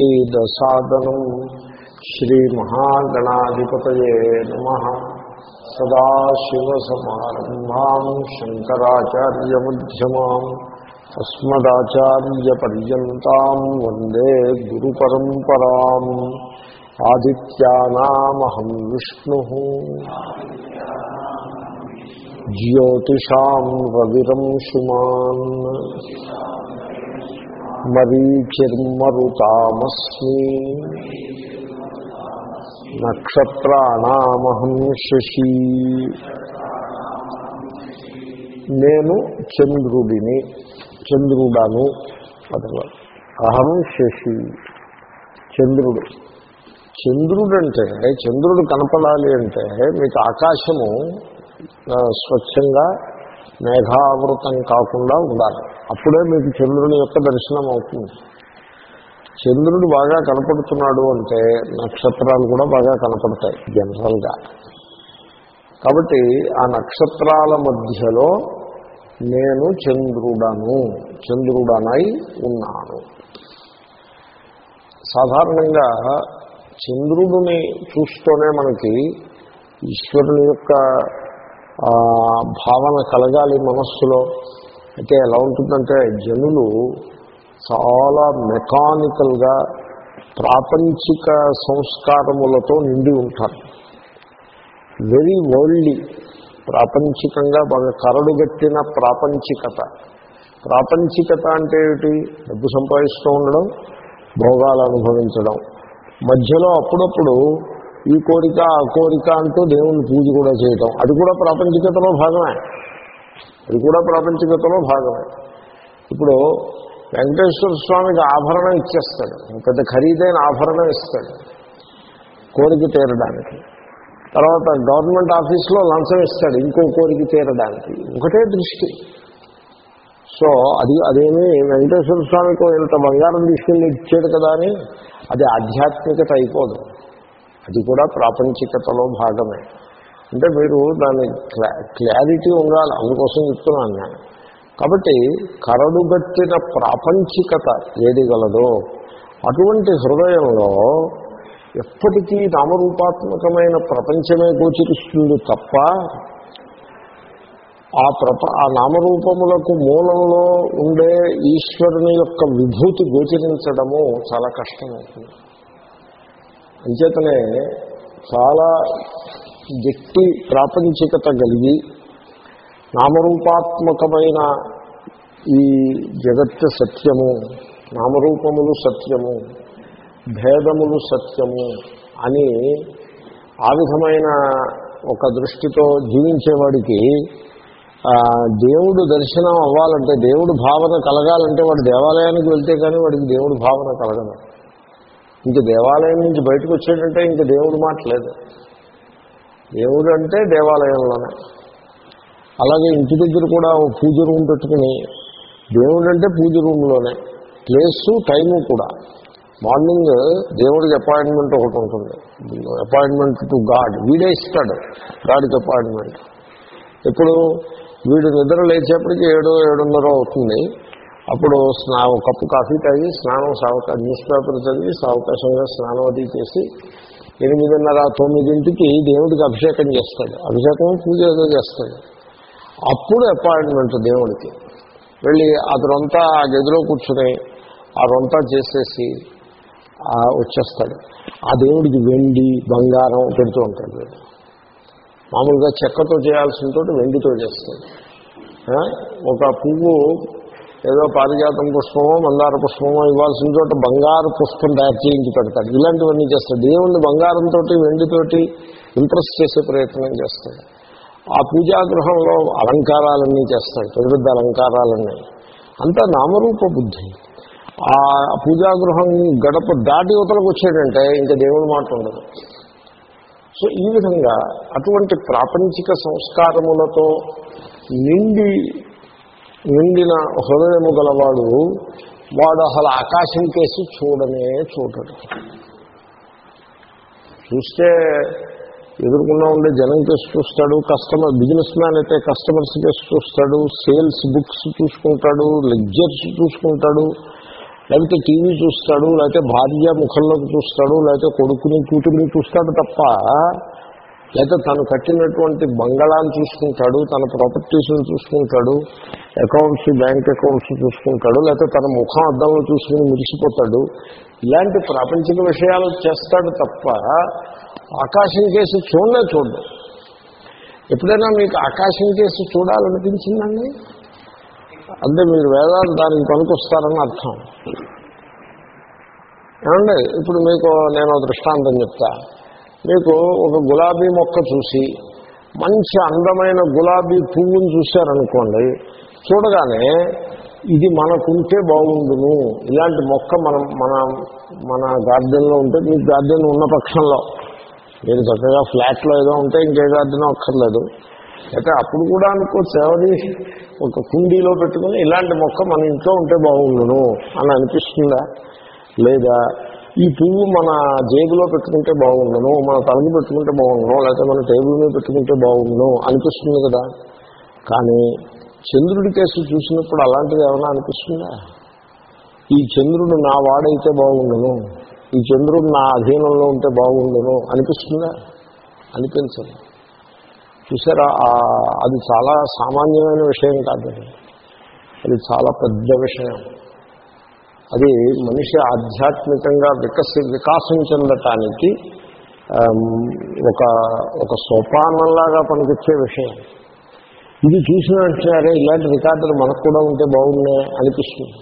సీదసాదనం శ్రీమహాగణాధిపతయే నమ. సదాశివసమారంభాం శంకరాచార్యమ్యమాం అస్మదాచార్యపర్యంతం వందే గురు పరంపరా ఆదిత్యానామహం విష్ణు. జ్యోతిషాం రవిరం సుమాన్ మరీచిర్మరుతామస్మి నక్షత్రాణమహం శశి నేను చంద్రుడిని చంద్రుడను అథవా అహం శశి చంద్రుడు. చంద్రుడు అంటే చంద్రుడు కనపడాలి అంటే మీకు ఆకాశము స్వచ్ఛంగా మేఘావృతం కాకుండా ఉండాలి. అప్పుడే మీకు చంద్రుని యొక్క దర్శనం అవుతుంది. చంద్రుడు బాగా కనపడుతున్నాడు అంటే నక్షత్రాలు కూడా బాగా కనపడతాయి జనరల్గా. కాబట్టి ఆ నక్షత్రాల మధ్యలో నేను చంద్రుడను చంద్రుడనై ఉన్నాను. సాధారణంగా చంద్రుడిని చూస్తూనే మనకి ఈశ్వరుని యొక్క భావన కలగాలి మనస్సులో. అయితే ఎలా ఉంటుందంటే జనులు చాలా మెకానికల్గా ప్రాపంచిక సంస్కారములతో నిండి ఉంటారు. వెరీ వరల్డ్లీ ప్రాపంచికంగా బాగా కరడుగట్టిన ప్రాపంచికత. ప్రాపంచికత అంటే ఏమిటి? డబ్బు సంపాదిస్తూ ఉండడం భోగాలు అనుభవించడం. మధ్యలో అప్పుడప్పుడు ఈ కోరిక ఆ కోరిక అంటూ దేవుని పూజ కూడా చేయటం. అది కూడా ప్రాపంచికతలో భాగమే. అది కూడా ప్రాపంచికతలో భాగమే. ఇప్పుడు వెంకటేశ్వర స్వామికి ఆభరణం ఇచ్చేస్తాడు. పెద్ద ఖరీదైన ఆభరణం ఇస్తాడు. కోరిక తీరడానికి. తర్వాత గవర్నమెంట్ ఆఫీస్లో లంచం ఇస్తాడు ఇంకో కోరిక తీరడానికి. ఒకటే దృష్టి. సో అది అదేమి వెంకటేశ్వర స్వామికి ఇంత బంగారం తీసుకెళ్ళి ఇచ్చాడు కదా అని అది ఆధ్యాత్మికత అయిపోదు. అది కూడా ప్రాపంచికతలో భాగమే. అంటే మీరు దాని క్లారిటీ ఉండాలి. అందుకోసం చెప్తున్నాను నేను. కాబట్టి కరడుగట్టిన ప్రాపంచికత ఏది గలదో అటువంటి హృదయంలో ఎప్పటికీ నామరూపాత్మకమైన ప్రపంచమే గోచరిస్తుంది తప్ప ఆ ప్రప ఆ నామరూపములకు మూలంలో ఉండే ఈశ్వరుని యొక్క విభూతి గోచరించడము చాలా కష్టమవుతుంది. అంచేతనే చాలా గట్టి ప్రాపంచికత కలిగి నామరూపాత్మకమైన ఈ జగత్తు సత్యము నామరూపములు సత్యము భేదములు సత్యము అని ఆ విధమైన ఒక దృష్టితో జీవించేవాడికి దేవుడు దర్శనం అవ్వాలంటే దేవుడు భావన కలగాలంటే వాడు దేవాలయానికి వెళ్తే కానీ వాడికి దేవుడు భావన కలగదు. ఇంక దేవాలయం నుంచి బయటకు వచ్చేటంటే ఇంక దేవుడు మాట్లాడు దేవుడు అంటే దేవాలయంలోనే. అలాగే ఇంటి దగ్గర కూడా పూజ రూమ్ పెట్టుకుని దేవుడు అంటే పూజ రూమ్లోనే. ప్లేసు టైము కూడా. మార్నింగ్ దేవుడికి అపాయింట్మెంట్ ఒకటి ఉంటుంది. Appointment to God. వీడే ఇస్తాడు. గాడికి అపాయింట్మెంట్. ఇప్పుడు వీడు నిద్ర లేచేపటికి ఏడో ఏడున్నర అవుతుంది. అప్పుడు స్నా కప్పు కాఫీ తాగి స్నానం సావకా న్యూస్ పేపర్ చదివి సావకాశంగా స్నానం అది చేసి ఎనిమిదిన్నర తొమ్మిదింటికి దేవుడికి అభిషేకం చేస్తాడు. అభిషేకం పూజ ఏదో చేస్తాడు. అప్పుడు అపాయింట్మెంట్ దేవుడికి. వెళ్ళి అతనంతా ఆ గదిలో కూర్చుని ఆ రొంతా చేసేసి వచ్చేస్తాడు. ఆ దేవుడికి వెండి బంగారం పెడుతూ ఉంటాడు వీడు. మామూలుగా చెక్కతో చేయాల్సిన తోటి వెండితో చేస్తాడు. ఒక పువ్వు ఏదో పారిజాతం పుష్పమో మందార పుష్పమో ఇవ్వాల్సిన చోట బంగారు పుష్పం తయారు చేయించి పెడతాడు. ఇలాంటివన్నీ చేస్తాడు. దేవుణ్ణి బంగారంతో వెండితోటి ఇంప్రెస్ చేసే ప్రయత్నం చేస్తాడు. ఆ పూజాగృహంలో అలంకారాలన్నీ చేస్తాడు. పెద్ద పెద్ద అలంకారాలన్నీ. అంతా నామరూప బుద్ధి. ఆ పూజాగృహం గడప దాటి ఉతలకు వచ్చాడంటే ఇంకా దేవుడి మాట ఉండదు. సో ఈ విధంగా అటువంటి ప్రాపంచిక సంస్కారములతో నిండి నిండిన హృదయము గలవాడు వాడు అసలు ఆకాశం కేసి చూడనే చూడడు. చూస్తే ఎదుర్కొన్నా ఉండే జనం కేసు చూస్తాడు కస్టమర్ బిజినెస్ మ్యాన్ అయితే కస్టమర్స్ కేసు చూస్తాడు సేల్స్ బుక్స్ చూసుకుంటాడు లెక్చర్స్ చూసుకుంటాడు లేకపోతే టీవీ చూస్తాడు లేకపోతే భార్య ముఖంలోకి చూస్తాడు లేకపోతే కొడుకుని కూతురిని చూస్తాడు తప్ప లేకపోతే తను కట్టినటువంటి బంగళాలు చూసుకుంటాడు తన ప్రాపర్టీస్ని చూసుకుంటాడు అకౌంట్స్ బ్యాంక్ అకౌంట్స్ చూసుకుంటాడు లేకపోతే తన ముఖం అద్దంలో చూసుకుని మురిసిపోతాడు. ఇలాంటి ప్రాపంచిక విషయాలు చేస్తాడు తప్ప ఆకాశం కేసి చూడలే చూడడం. ఎప్పుడైనా మీకు ఆకాశం కేసి చూడాలనిపించిందండి? అంటే మీరు వేదాలు దానికి పనికొస్తారని అర్థం. ఏమండి? ఇప్పుడు మీకు నేను దృష్టాంతం చెప్తా. మీకు ఒక గులాబీ మొక్క చూసి మంచి అందమైన గులాబీ పువ్వును చూశారనుకోండి చూడగానే ఇది మనకుంటే బాగుండును. ఇలాంటి మొక్క మనం మన మన గార్డెన్లో ఉంటే మీ గార్డెన్ ఉన్న పక్షంలో. మీరు చక్కగా ఫ్లాట్లో ఏదో ఉంటే ఇంకే గార్డెన్ అక్కర్లేదు. అయితే అప్పుడు కూడా అనుకోవచ్చు ఎవరి ఒక కుండీలో పెట్టుకుని ఇలాంటి మొక్క మన ఇంట్లో ఉంటే బాగుండును అని అనిపిస్తుందా? లేదా ఈ పువ్వు మన జేబులో పెట్టుకుంటే బాగుండను మన తలకి పెట్టుకుంటే బాగుండను లేకపోతే మన టేబుల్ మీద పెట్టుకుంటే బాగుండను అనిపిస్తుంది కదా. కానీ చంద్రుడి కేసు చూసినప్పుడు అలాంటిది ఏమైనా అనిపిస్తుందా? ఈ చంద్రుడు నా వాడైతే బాగుండను ఈ చంద్రుడు నా అధీనంలో ఉంటే బాగుండను అనిపిస్తుందా? అనిపించదు. చూసారా అది చాలా సామాన్యమైన విషయం కాదు అది చాలా పెద్ద విషయం. అది మనిషి ఆధ్యాత్మికంగా వికసి వికాసం చెందటానికి ఒక ఒక సోపానంలాగా పనికొచ్చే విషయం. ఇది చూసిన అరే ఇలాంటి రికార్డులు మనకు కూడా ఉంటే బాగున్నాయి అనిపిస్తుంది.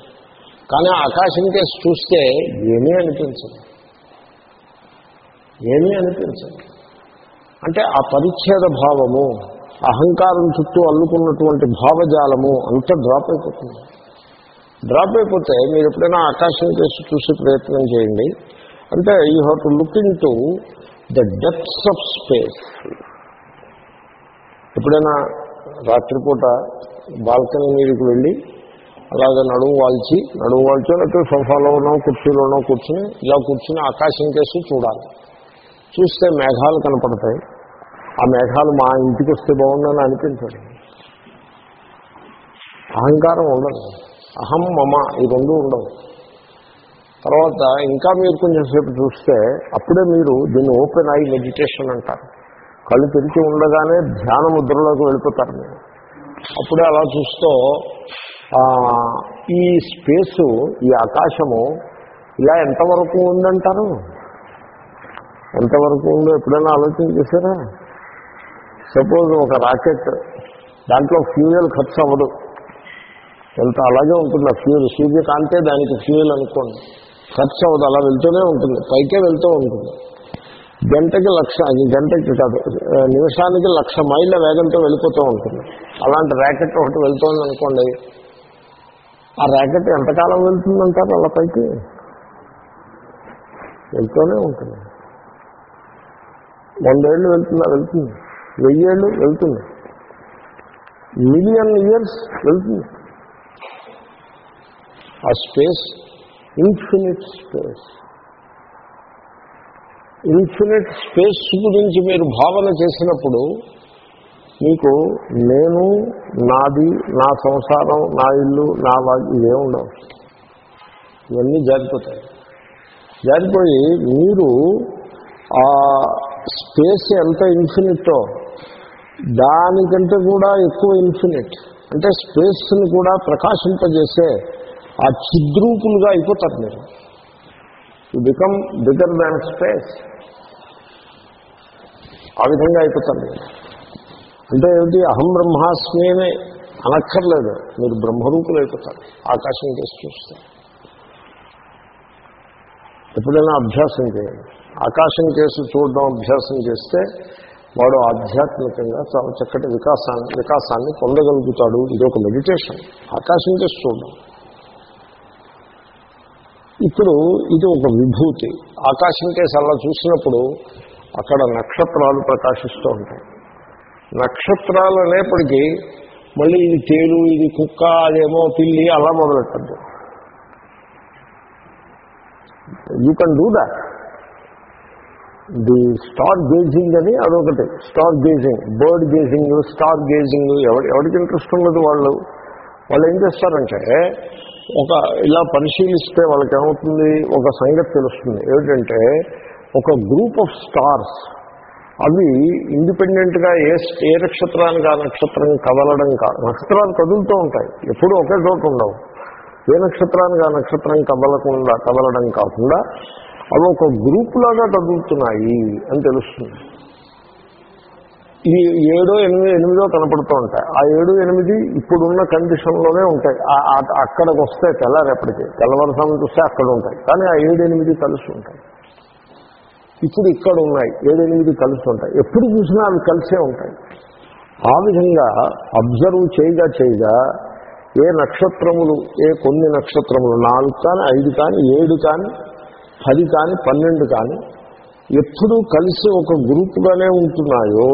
కానీ ఆకాశం కేసు చూస్తే ఏమీ అనిపించదు. ఏమీ అనిపించదు. అంటే ఆ పరిచ్ఛేద భావము అహంకారం చుట్టూ అల్లుకున్నటువంటి భావజాలము అంత డ్రాప్ అయిపోతుంది. డ్రాప్ అయిపోతే మీరు ఎప్పుడైనా ఆకాశం చేసి చూసే ప్రయత్నం చేయండి. అంటే you have to look into the depths of space ఎప్పుడైనా రాత్రిపూట బాల్కనీ మీదకి వెళ్ళి అలాగే నడుము వాల్చి నడుము వాల్చి లేకపోతే సోఫాలోనో కుర్చీలోనో కూర్చుని ఇలా కూర్చుని ఆకాశం కేసి చూడాలి. చూస్తే మేఘాలు కనపడతాయి. ఆ మేఘాలు మా ఇంటికి వస్తే బాగుందని అనిపించదు. అహంకారం ఉండదు. అహం మమ ఈ రెండు ఉండవు. తర్వాత ఇంకా మీరు కొంచెం సేపు చూస్తే అప్పుడే మీరు దీన్ని ఓపెన్ ఐ మెడిటేషన్ అంటారు. కళ్ళు తెరిచి ఉండగానే ధ్యాన ముద్రలోకి వెళ్ళిపోతారు మీరు. అప్పుడే అలా చూస్తూ ఈ స్పేసు ఈ ఆకాశము ఇలా ఎంతవరకు ఉందంటారు? ఎంతవరకు ఉందో ఎప్పుడైనా ఆలోచన చేశారా? సపోజ్ ఒక రాకెట్ దాంట్లో ఫ్యూయల్ ఖర్చు అవ్వదు. వెళ్తా అలాగే ఉంటుంది. ఆ ఫ్యూయల్ సూర్యకాంతే దానికి ఫ్యూల్ అనుకోండి. ఖర్చు అవ్వదు. అలా వెళ్తూనే ఉంటుంది. పైకే వెళ్తూ ఉంటుంది. గంటకి లక్ష అది గంటకి కాదు నిమిషానికి లక్ష మైళ్ళ వేగంతో వెళ్ళిపోతూ ఉంటుంది. అలాంటి ర్యాకెట్ ఒకటి వెళ్తోంది అనుకోండి. ఆ ర్యాకెట్ ఎంతకాలం వెళ్తుందంటారు అలా పైకి? వెళ్తూనే ఉంటుంది. వందేళ్ళు వెళ్తుందా? వెళ్తుంది. వెయ్యేళ్ళు వెళ్తుంది. మిలియన్ ఇయర్స్ వెళ్తుంది. ఆ space infinite space. Infinite space గురించి మీరు భావన చేసినప్పుడు మీకు నేను నాది నా సంసారం నా ఇల్లు నా వాళ్ళు ఇవే ఉండవు. ఇవన్నీ జారిపోతాయి. జారిపోయి మీరు ఆ స్పేస్ ఎంత ఇన్ఫినిట్టో దానికంటే కూడా ఎక్కువ ఇన్ఫినిట్. అంటే స్పేస్ని కూడా ప్రకాశింపజేసే ఆ చిద్రూపులుగా అయిపోతారు మీరు. You become bigger than space ఆ విధంగా అయిపోతారు మీరు. అంటే ఏమిటి? అహం బ్రహ్మాస్మి అని అనక్కర్లేదు. మీరు బ్రహ్మరూపులు అయిపోతారు. ఆకాశం చేసి చూస్తే. ఎప్పుడైనా అభ్యాసం చేయండి. ఆకాశం కేసు చూడడం అభ్యాసం చేస్తే వాడు ఆధ్యాత్మికంగా చాలా చక్కటి వికాసాన్ని వికాసాన్ని పొందగలుగుతాడు. ఇది ఒక మెడిటేషన్. ఆకాశం చేసి చూడడం. ఇప్పుడు ఇది ఒక విభూతి. ఆకాశం కేసు అలా చూసినప్పుడు అక్కడ నక్షత్రాలు ప్రకాశిస్తూ ఉంటాయి. నక్షత్రాలు అనేప్పటికీ మళ్ళీ ఇది తేలు ఇది కుక్క అదేమో పిల్లి అలా మొదలెట్టద్దు. You can do that the star gazing అని అదొకటి. Star gazing bird gazing star gazing ఎవరి ఎవరికి ఇంట్రెస్ట్ ఉన్నది వాళ్ళు. వాళ్ళు ఏం చేస్తారంటే ఒక ఇలా పరిశీలిస్తే వాళ్ళకి ఏమవుతుంది ఒక సంగతి తెలుస్తుంది. ఏమిటంటే ఒక గ్రూప్ ఆఫ్ స్టార్స్ అవి ఇండిపెండెంట్గా ఏ ఏ నక్షత్రానికి ఆ నక్షత్రం కదలడం కాదు నక్షత్రాలు కదులుతూ ఉంటాయి. ఎప్పుడూ ఒకే చోట ఉండవు. ఏ నక్షత్రానికి ఆ నక్షత్రం కదలకుండా కదలడం కాకుండా అవి ఒక గ్రూప్ లాగా కదులుతున్నాయి అని తెలుస్తుంది. ఈ ఏడో ఎనిమిది ఎనిమిదో కనపడుతూ ఉంటాయి ఆ ఏడు ఎనిమిది ఇప్పుడున్న కండిషన్లోనే ఉంటాయి. ఆ- ఆ- అక్కడికి వస్తే తెల్లారేపటికి తెల్లవారుసాము చూస్తే అక్కడ ఉంటాయి. కానీ ఆ ఏడు ఎనిమిది కలిసి ఉంటాయి. ఇప్పుడు ఇక్కడ ఉన్నాయి. ఏడు ఎనిమిది కలిసి ఉంటాయి. ఎప్పుడు చూసినా అవి కలిసే ఉంటాయి. ఆ విధంగా అబ్జర్వ్ చేయగా చేయగా ఏ నక్షత్రములు ఏ కొన్ని నక్షత్రములు నాలుగు కానీ ఐదు కానీ ఏడు కానీ పది కానీ పన్నెండు కానీ ఎప్పుడూ కలిసి ఒక గ్రూపుగానే ఉంటున్నాయో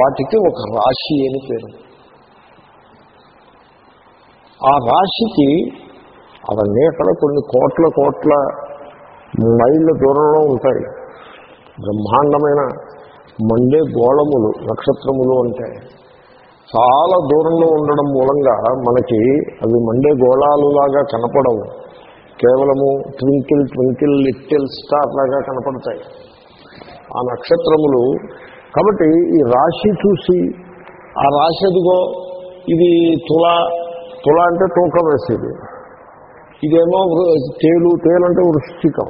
వాటికి ఒక రాశి అని పేరు. ఆ రాశికి అవన్నీ అక్కడ కొన్ని కోట్ల కోట్ల మైళ్ళ దూరంలో ఉంటాయి. బ్రహ్మాండమైన మండే గోళములు నక్షత్రములు అంటే చాలా దూరంలో ఉండడం మూలంగా మనకి అవి మండే గోళాలులాగా కనపడవు. కేవలము ట్వింకిల్ ట్వింకిల్ లిటిల్ స్టార్ లాగా కనపడతాయి. ఆ నక్షత్రములు. కాబట్టి ఈ రాశి చూసి ఆ రాశి అదిగో ఇది తుల తుల అంటే తూకం వేసేది. ఇదేమో తేలు తేలు అంటే వృశ్చికం.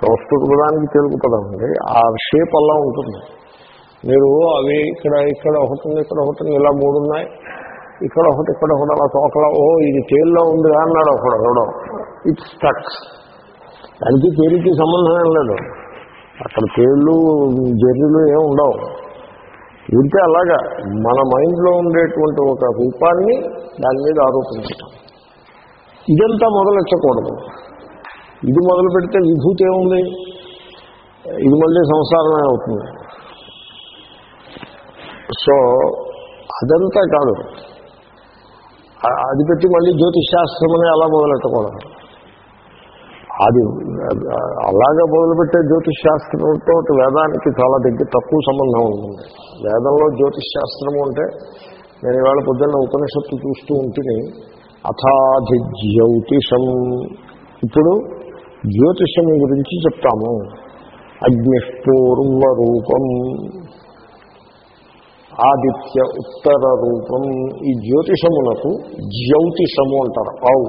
సంస్కృత పదానికి తెలుగు పదం అండి. ఆ షేప్ అలా ఉంటుంది. మీరు అవి ఇక్కడ ఇక్కడ ఒకటి ఇక్కడ ఒకటి ఇలా మూడు ఉన్నాయి. ఇక్కడ ఒకటి ఇక్కడ ఒకటి అలా తోకలా ఓ ఇది తేల్లో ఉంది అన్నాడు ఒకడు ఎవడో. ఇట్ స్టక్స్ దానికి తేలికి సంబంధం ఏం లేదు. అక్కడ తేళ్ళు జర్రీలు ఏమి ఉండవు. ఉంటే అలాగా మన మైండ్లో ఉండేటువంటి ఒక రూపాన్ని దాని మీద ఆరోపించటం. ఇదంతా మొదలెట్టకూడదు. ఇది మొదలు పెడితే విభూతి ఏముంది? ఇది మళ్ళీ సంసారమే అవుతుంది. సో అదంతా కాదు. అది పెట్టి మళ్ళీ జ్యోతిషాస్త్రం అని అలా మొదలెట్టకూడదు. అది అలాగే అలాగా మొదలుపెట్టే జ్యోతిష్ శాస్త్రంతో వేదానికి చాలా దగ్గర తక్కువ సంబంధం ఉంటుంది. వేదంలో జ్యోతిష్ శాస్త్రము అంటే నేను ఇవాళ పొద్దున్న ఉపనిషత్తు చూస్తూ ఉంటుంది అథాధి జ్యోతిషం ఇప్పుడు జ్యోతిషం గురించి చెప్తాము. అగ్నిపూర్వ రూపం ఆదిత్య ఉత్తర రూపం. ఈ జ్యోతిషమునకు జ్యోతిషము అంటారు. ఆవు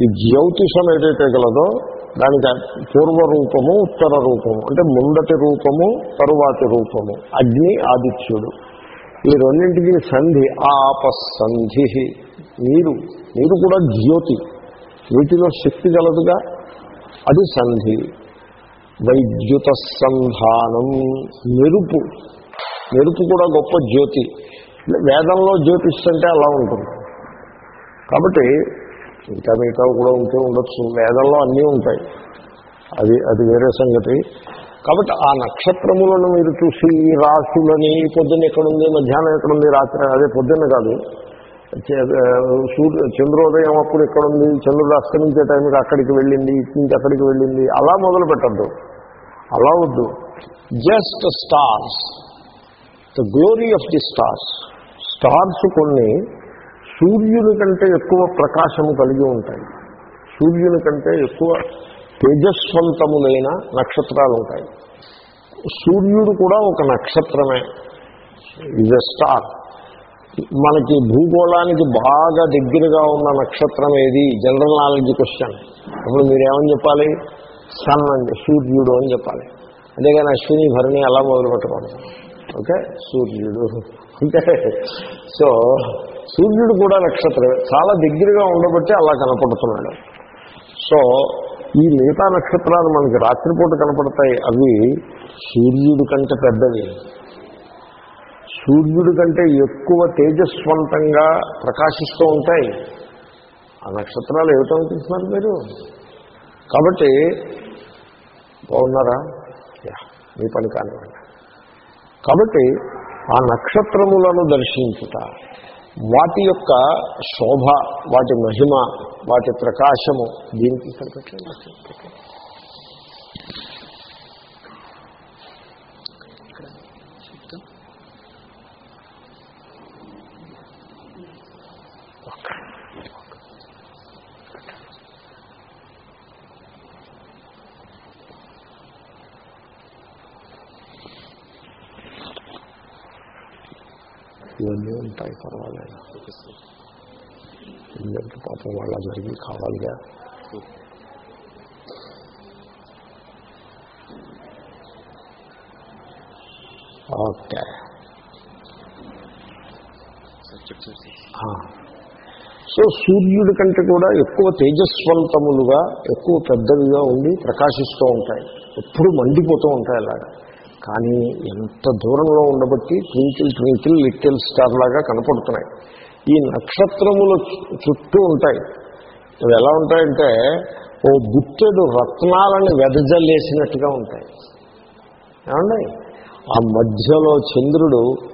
ఈ జ్యోతిషం ఏదైతే గలదో దానికి పూర్వ రూపము ఉత్తర రూపము అంటే ముందటి రూపము తరువాతి రూపము అగ్ని ఆదిత్యుడు. ఈ రెండింటికి సంధి ఆపసంధి నీరు నీరు కూడా జ్యోతి. వీటిలో శక్తి గలదుగా? అది సంధి. వైద్యుత సంధానం మెరుపు. మెరుపు కూడా గొప్ప జ్యోతి. వేదంలో జ్యోతిష్ అంటే అలా ఉంటుంది. కాబట్టి ఇంకా మిగతా కూడా ఉంటే ఉండొచ్చు. వేదంలో అన్నీ ఉంటాయి. అది అది వేరే సంగతి. కాబట్టి ఆ నక్షత్రములను మీరు చూసి ఈ రాశులని పొద్దున్న ఎక్కడుంది మధ్యాహ్నం ఎక్కడుంది రాత్రి అదే పొద్దున్న కాదు. సూర్య చంద్రోదయం అప్పుడు ఎక్కడుంది చంద్రుడు అస్తమించే టైంకి అక్కడికి వెళ్ళింది ఇటు నుంచి అక్కడికి వెళ్ళింది అలా మొదలు పెట్టద్దు అలా వద్దు. Just stars. The glory of the stars. Stars కొన్ని సూర్యుని కంటే ఎక్కువ ప్రకాశము కలిగి ఉంటాయి. సూర్యుని కంటే ఎక్కువ తేజస్వంతములైన నక్షత్రాలు ఉంటాయి. సూర్యుడు కూడా ఒక నక్షత్రమే. ఇజ్ ఎ స్టార్ మనకి భూగోళానికి బాగా దగ్గరగా ఉన్న నక్షత్రం ఏది? జనరల్ నాలెడ్జ్ క్వశ్చన్ అప్పుడు మీరేమని చెప్పాలి? సన్ అండి సూర్యుడు అని చెప్పాలి. అంతేగాని అశ్విని భరణి అలా మొదలు పెట్టకూడదు ఓకే సూర్యుడు. అంటే సో సూర్యుడు కూడా నక్షత్రమే. చాలా దగ్గరగా ఉండబట్టి అలా కనపడుతున్నాడు. సో ఈ మిగతా నక్షత్రాలు మనకి రాత్రిపూట కనపడతాయి. అవి సూర్యుడి కంటే పెద్దవి. సూర్యుడి కంటే ఎక్కువ తేజస్వంతంగా ప్రకాశిస్తూ ఉంటాయి. ఆ నక్షత్రాలు ఏమిటనుకుంటున్నారు మీరు? కాబట్టి బాగున్నారా? మీ పని కానివ్వండి. కాబట్టి ఆ నక్షత్రములను దర్శించుట. వాటి యొక్క శోభ వాటి మహిమ వాటి ప్రకాశము దీనికి ఇక్కడ పెట్టండి. ఇవన్నీ ఉంటాయి పర్వాలేదు. ఎందుకంటే పాపం వాళ్ళ జరిగి కావాలిగా. ఓకే. సో సూర్యుడి కంటే కూడా ఎక్కువ తేజస్వంతములుగా ఎక్కువ పెద్దవిగా ఉండి ప్రకాశిస్తూ ఉంటాయి. ఎప్పుడు మండిపోతూ ఉంటాయి అలాగా. కానీ ఎంత దూరంలో ఉండబట్టి ట్వింకిల్ ట్వింకిల్ లిటిల్ స్టార్ లాగా కనపడుతున్నాయి. ఈ నక్షత్రముల చుట్టూ ఉంటాయి. అవి ఎలా ఉంటాయంటే ఓ బుట్టెడు రత్నాలని వెదజల్లేసినట్టుగా ఉంటాయి. ఏమండి? ఆ మధ్యలో చంద్రుడు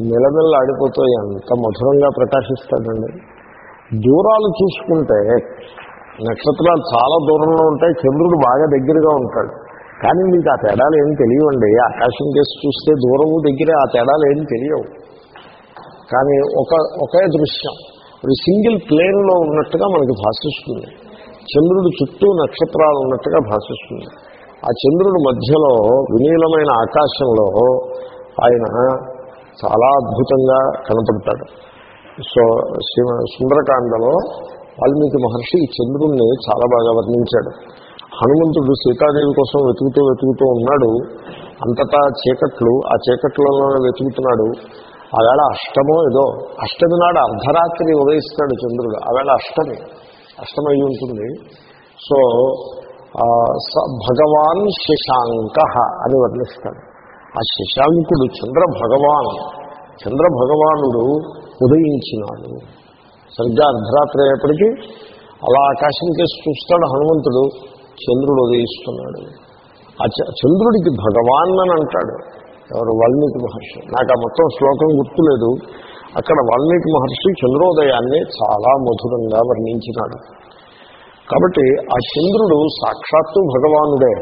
నిలమెల్ల ఆడిపోతూ ఎంత మధురంగా ప్రకాశిస్తాడండి. దూరాలు చూసుకుంటే నక్షత్రాలు చాలా దూరంలో ఉంటాయి. చంద్రుడు బాగా దగ్గరగా ఉంటాడు. కానీ మీకు ఆ తేడాలు ఏం తెలియవండి. ఆకాశం చేసి చూస్తే దూరము దగ్గరే ఆ తేడాలు ఏం తెలియవు. కానీ ఒక ఒకే దృశ్యం. ఇప్పుడు సింగిల్ ప్లేన్లో ఉన్నట్టుగా మనకి భాషిస్తుంది. చంద్రుడు చుట్టూ నక్షత్రాలు ఉన్నట్టుగా భాషిస్తుంది. ఆ చంద్రుడి మధ్యలో వినీలమైన ఆకాశంలో ఆయన చాలా అద్భుతంగా కనపడతాడు. సో సుందరకాండలో వాల్మీకి మహర్షి ఈ చంద్రుణ్ణి చాలా బాగా వర్ణించాడు. హనుమంతుడు సీతాదేవి కోసం వెతుకుతూ వెతుకుతూ ఉన్నాడు. అంతటా చీకట్లు ఆ చీకట్లలోనే వెతుకుతున్నాడు. ఆవేళ అష్టమో ఏదో అష్టమి నాడు అర్ధరాత్రి ఉదయిస్తాడు చంద్రుడు. ఆవేళ అష్టమి అష్టమి అయి ఉంటుంది. సో భగవాన్ శశాంక అని వర్ణిస్తాడు. ఆ శశాంకుడు చంద్ర భగవాన్ చంద్ర భగవానుడు ఉదయించినాడు. సరిగ్గా అర్ధరాత్రి అయ్యేప్పటికీ అలా ఆకాశం కేసి చూస్తాడు హనుమంతుడు. చంద్రుడు ఉదయిస్తున్నాడు. ఆ చ- చంద్రుడికి భగవాన్ అని అంటాడు. ఎవరు? వాల్మీకి మహర్షి. నాకు ఆ మొత్తం శ్లోకం గుర్తులేదు. అక్కడ వాల్మీకి మహర్షి చంద్రోదయాన్ని చాలా మధురంగా వర్ణించినాడు. కాబట్టి ఆ చంద్రుడు సాక్షాత్తు భగవానుడే.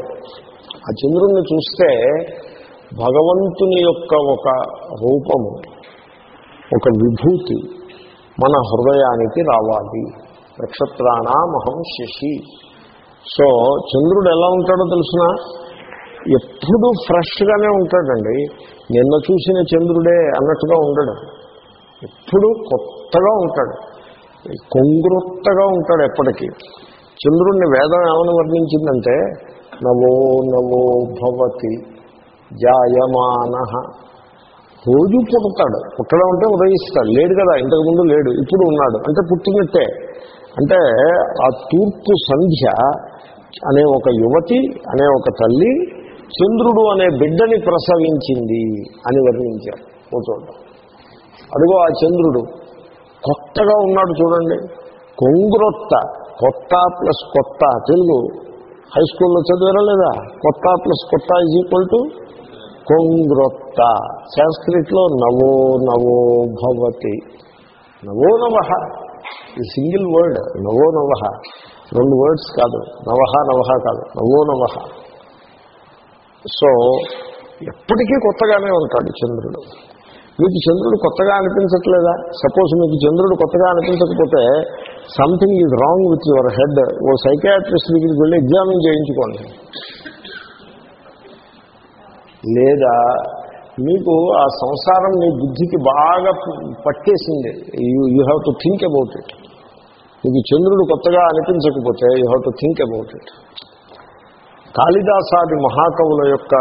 ఆ చంద్రుణ్ణి చూస్తే భగవంతుని యొక్క ఒక రూపము ఒక విభూతి మన హృదయానికి రావాలి. నక్షత్రాణమహం శశి. సో చంద్రుడు ఎలా ఉంటాడో తెలిసిన? ఎప్పుడు ఫ్రెష్గానే ఉంటాడండి. నిన్న చూసిన చంద్రుడే అన్నట్టుగా ఉండడు. ఎప్పుడు కొత్తగా ఉంటాడు. కొంగురొత్తగా ఉంటాడు ఎప్పటికీ. చంద్రుణ్ణి వేదం ఏమని వర్ణించిందంటే నవో నవో భవతి జాయమాన. రోజు పుడతాడు. పుట్టడం అంటే ఉదయిస్తాడు. లేడు కదా ఇంతకుముందు లేడు ఇప్పుడు ఉన్నాడు. అంటే పుట్టినట్టే. అంటే ఆ తూర్పు సంధ్య అనే ఒక యువతి అనే ఒక తల్లి చంద్రుడు అనే బిడ్డని ప్రసవించింది అని వర్ణించారు ఓ చోట. అదిగో ఆ చంద్రుడు. కొత్తగా ఉన్నాడు చూడండి. కొంగ్రొత్త కొత్త ప్లస్ కొత్త తెలుగు. హై స్కూల్లో చదివారా లేదా కొత్త ప్లస్ కొత్త ఈజ్ ఈక్వల్ టు కొంగ్రొత్త. సంస్కృతిలో నవో నవో భవతి. నవో నవ ఈ సింగిల్ వర్డ్ నవో నవ రెండు వర్డ్స్ కాదు. నవహ నవహ కాదు. నవో నవహ. సో ఎప్పటికీ కొత్తగానే ఉంటాడు చంద్రుడు. మీకు చంద్రుడు కొత్తగా అనిపించట్లేదా? సపోజ్ మీకు చంద్రుడు కొత్తగా అనిపించకపోతే something is wrong with your head oh psychiatrist దగ్గరికి వెళ్ళి ఎగ్జామిన్ చేయించుకోండి. లేదా మీకు ఆ సంసారం మీ బుద్ధికి బాగా పట్టేసింది. You you have to think about it మీకు చంద్రుడు కొత్తగా అనిపించకపోతే you have to think about it కాళిదాసాది మహాకవుల యొక్క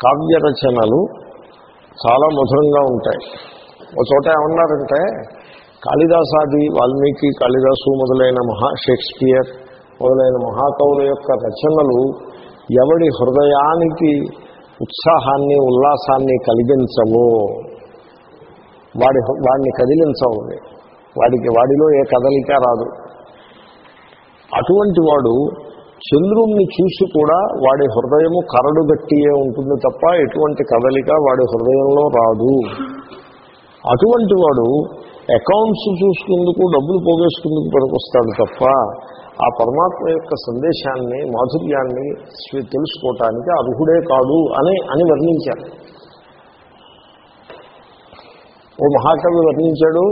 కావ్య రచనలు చాలా మధురంగా ఉంటాయి. ఒక చోట ఏమన్నారంటే కాళిదాసాది వాల్మీకి కాళిదాసు మొదలైన మహా షేక్స్పియర్ మొదలైన మహాకవుల యొక్క రచనలు ఎవడి హృదయానికి ఉత్సాహాన్ని ఉల్లాసాన్ని కలిగించవో వాడి వాడిని కదిలించవు. వాడికి వాడిలో ఏ కదలిక రాదు. అటువంటి వాడు చంద్రుణ్ణి చూసి కూడా వాడి హృదయము కరడు గట్టియే ఉంటుంది తప్ప ఎటువంటి కదలిక వాడి హృదయంలో రాదు. అటువంటి వాడు అకౌంట్స్ చూసుకుందుకు డబ్బులు పోగేసుకుందుకు పనికొస్తాడు తప్ప ఆ పరమాత్మ యొక్క సందేశాన్ని మాధుర్యాన్ని తెలుసుకోవటానికి అర్హుడే కాదు అని అని వర్ణించారు. ఓ మహాకవి వర్ణించాడు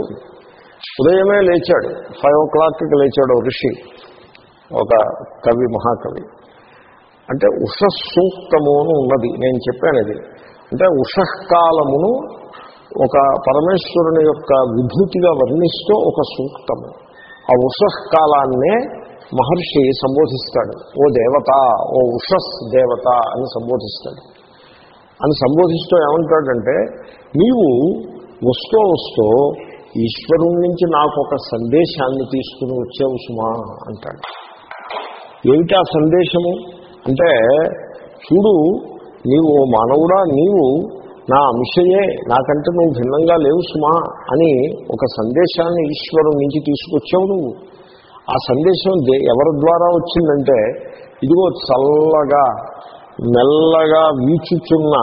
ఉదయమే లేచాడు. ఫైవ్ ఓ క్లాక్కి లేచాడు ఋషి ఒక కవి మహాకవి. అంటే ఉష సూక్తము అని ఉన్నది నేను చెప్పాను ఇది అంటే ఉషకాలమును ఒక పరమేశ్వరుని యొక్క విభూతిగా వర్ణిస్తూ ఒక సూక్తము. ఆ ఉషకాలాన్నే మహర్షి సంబోధిస్తాడు. ఓ దేవత ఓ ఉషస్ దేవత అని సంబోధిస్తాడు. అని సంబోధిస్తూ ఏమంటాడంటే నీవు వస్తూ వస్తూ ఈశ్వరుడి నుంచి నాకు ఒక సందేశాన్ని తీసుకుని వచ్చావు సుమా అంటాడు. ఏమిటి ఆ సందేశము? అంటే చూడు నీవు ఓ మానవుడా నీవు నా అంశయే నాకంటే నువ్వు భిన్నంగా లేవు సుమా అని ఒక సందేశాన్ని ఈశ్వరుడి నుంచి తీసుకొచ్చావు నువ్వు. ఆ సందేశం దే- ఎవరి ద్వారా వచ్చిందంటే ఇదిగో చల్లగా మెల్లగా వీచుచున్న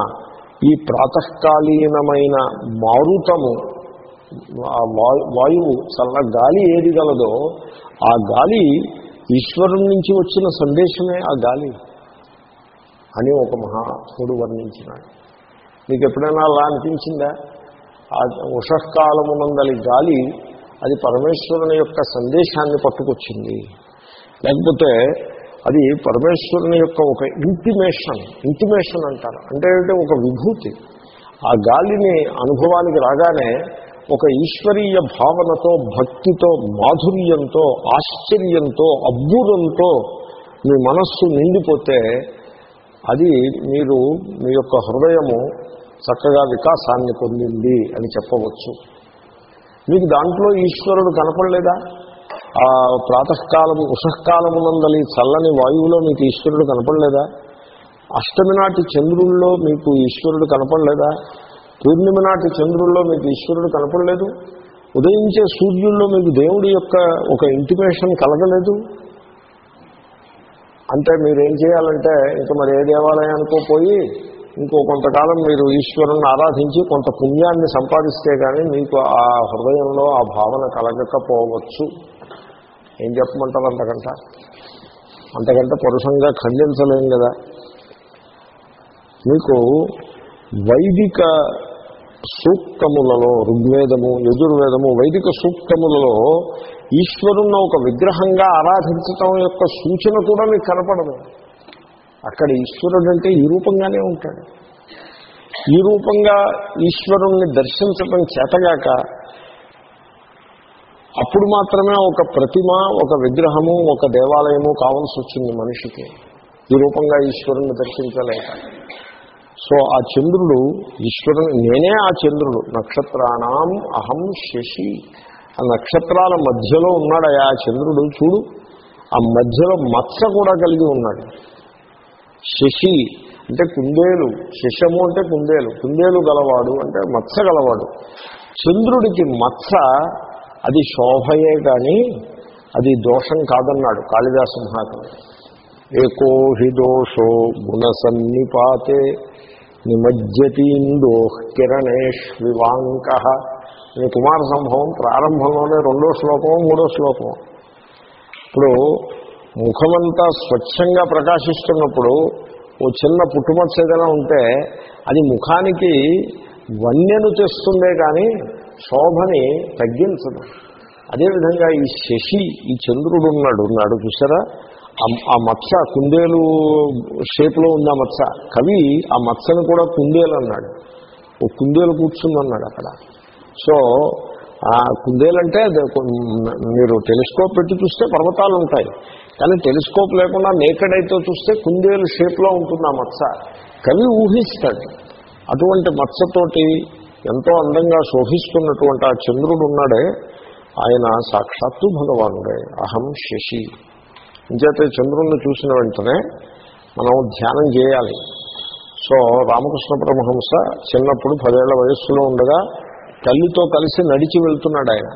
ఈ ప్రాతకాలీనమైన మారుతము ఆ వాయువు చల్ల గాలి ఏది గలదో ఆ గాలి ఈశ్వరుడి నుంచి వచ్చిన సందేశమే ఆ గాలి అని ఒక మహాత్ముడు వర్ణించినాడు. మీకు ఎప్పుడైనా అలా అనిపించిందా? ఆ ఉషకాలమునందలి గాలి అది పరమేశ్వరుని యొక్క సందేశాన్ని పట్టుకొచ్చింది. లేకపోతే అది పరమేశ్వరుని యొక్క ఒక ఇంటిమేషన్ ఇంటిమేషన్ అంటారు. అంటే ఒక విభూతి. ఆ గాలిని అనుభవానికి రాగానే ఒక ఈశ్వరీయ భావనతో భక్తితో మాధుర్యంతో ఆశ్చర్యంతో అబ్బురంతో మీ మనస్సు నిండిపోతే అది మీరు మీ యొక్క హృదయము చక్కగా వికాసాన్ని పొందింది అని చెప్పవచ్చు. మీకు దాంట్లో ఈశ్వరుడు కనపడలేదా? ఆ ప్రాతకాలము ఉషకాలమునందలి చల్లని వాయువులో మీకు ఈశ్వరుడు కనపడలేదా? అష్టమి నాటి చంద్రుల్లో మీకు ఈశ్వరుడు కనపడలేదా? పూర్ణిమ నాటి చంద్రుల్లో మీకు ఈశ్వరుడు కనపడలేదు. ఉదయించే సూర్యుల్లో మీకు దేవుడి యొక్క ఒక ఇంటిమేషన్ కలగలేదు. అంటే మీరేం చేయాలంటే ఇంకా మరి ఏ దేవాలయానికో పోయి ఇంకో కొంతకాలం మీరు ఈశ్వరుని ఆరాధించి కొంత పుణ్యాన్ని సంపాదిస్తే కానీ మీకు ఆ హృదయంలో ఆ భావన కలగకపోవచ్చు. ఏం చెప్పమంటారు అంతకంట అంతకంటే పరుషంగా ఖండించలేం కదా. మీకు వైదిక సూక్తములలో ఋగ్వేదము యజుర్వేదము వైదిక సూక్తములలో ఈశ్వరున్న ఒక విగ్రహంగా ఆరాధించటం యొక్క సూచన కూడా మీకు కనపడదు. అక్కడ ఈశ్వరుడు అంటే ఈ రూపంగానే ఉంటాడు. ఈ రూపంగా ఈశ్వరుణ్ణి దర్శించటం చేతగాక అప్పుడు మాత్రమే ఒక ప్రతిమ ఒక విగ్రహము ఒక దేవాలయము కావాల్సి వచ్చింది మనిషికి. ఈ రూపంగా ఈశ్వరుణ్ణి దర్శించలేక. సో ఆ చంద్రుడు ఈశ్వరు నేనే ఆ చంద్రుడు. నక్షత్రానాం అహం శశి. ఆ నక్షత్రాల మధ్యలో ఉన్నాడు ఆ చంద్రుడు? చూడు ఆ మధ్యలో మత్స కూడా కలిగి ఉన్నాడు. శశి అంటే కుందేలు. శశము అంటే కుందేలు. కుందేలు గలవాడు అంటే మత్స గలవాడు. చంద్రుడికి మత్స అది శోభయే కానీ అది దోషం కాదన్నాడు కాళిదాస మహాకవి. ఏకో హి దోషో గుణసన్నిపాతే నిమజ్జతీందో కిరణేష్వివాంక అని కుమార సంభవం ప్రారంభంలోనే రెండో శ్లోకం మూడో శ్లోకం ఇప్పుడు ముఖమంతా స్వచ్ఛంగా ప్రకాశిస్తున్నప్పుడు ఓ చిన్న పుట్టుమచ్చ ఏదైనా ఉంటే అది ముఖానికి వన్యను తెస్తుందే కానీ శోభని తగ్గించదు. అదేవిధంగా ఈ శశి ఈ చంద్రుడు ఉన్నాడు ఉన్నాడు చూసారా ఆ- మత్స కుందేలు షేప్లో ఉంది ఆ మత్స. కవి ఆ మత్సను కూడా కుందేలు అన్నాడు. ఓ కుందేలు కూర్చుందన్నాడు అక్కడ. సో ఆ కుందేలంటే అది మీరు టెలిస్కోప్ పెట్టి చూస్తే పర్వతాలు ఉంటాయి. కానీ టెలిస్కోప్ లేకుండా నేకడ్ అయితే చూస్తే కుందేలు షేప్లో ఉంటుంది ఆ మత్స. కవి ఊహిస్తాడు. అటువంటి మత్సతోటి ఎంతో అందంగా శోభిస్తున్నటువంటి ఆ చంద్రుడు ఉన్నాడే ఆయన సాక్షాత్తు భగవానుడే. అహం శశి. ఇంచేతే చంద్రుణ్ణి చూసిన వెంటనే మనం ధ్యానం చేయాలి. సో రామకృష్ణ పరమహంస చిన్నప్పుడు పదేళ్ళ వయస్సులో ఉండగా తల్లితో కలిసి నడిచి వెళ్తున్నాడు ఆయన.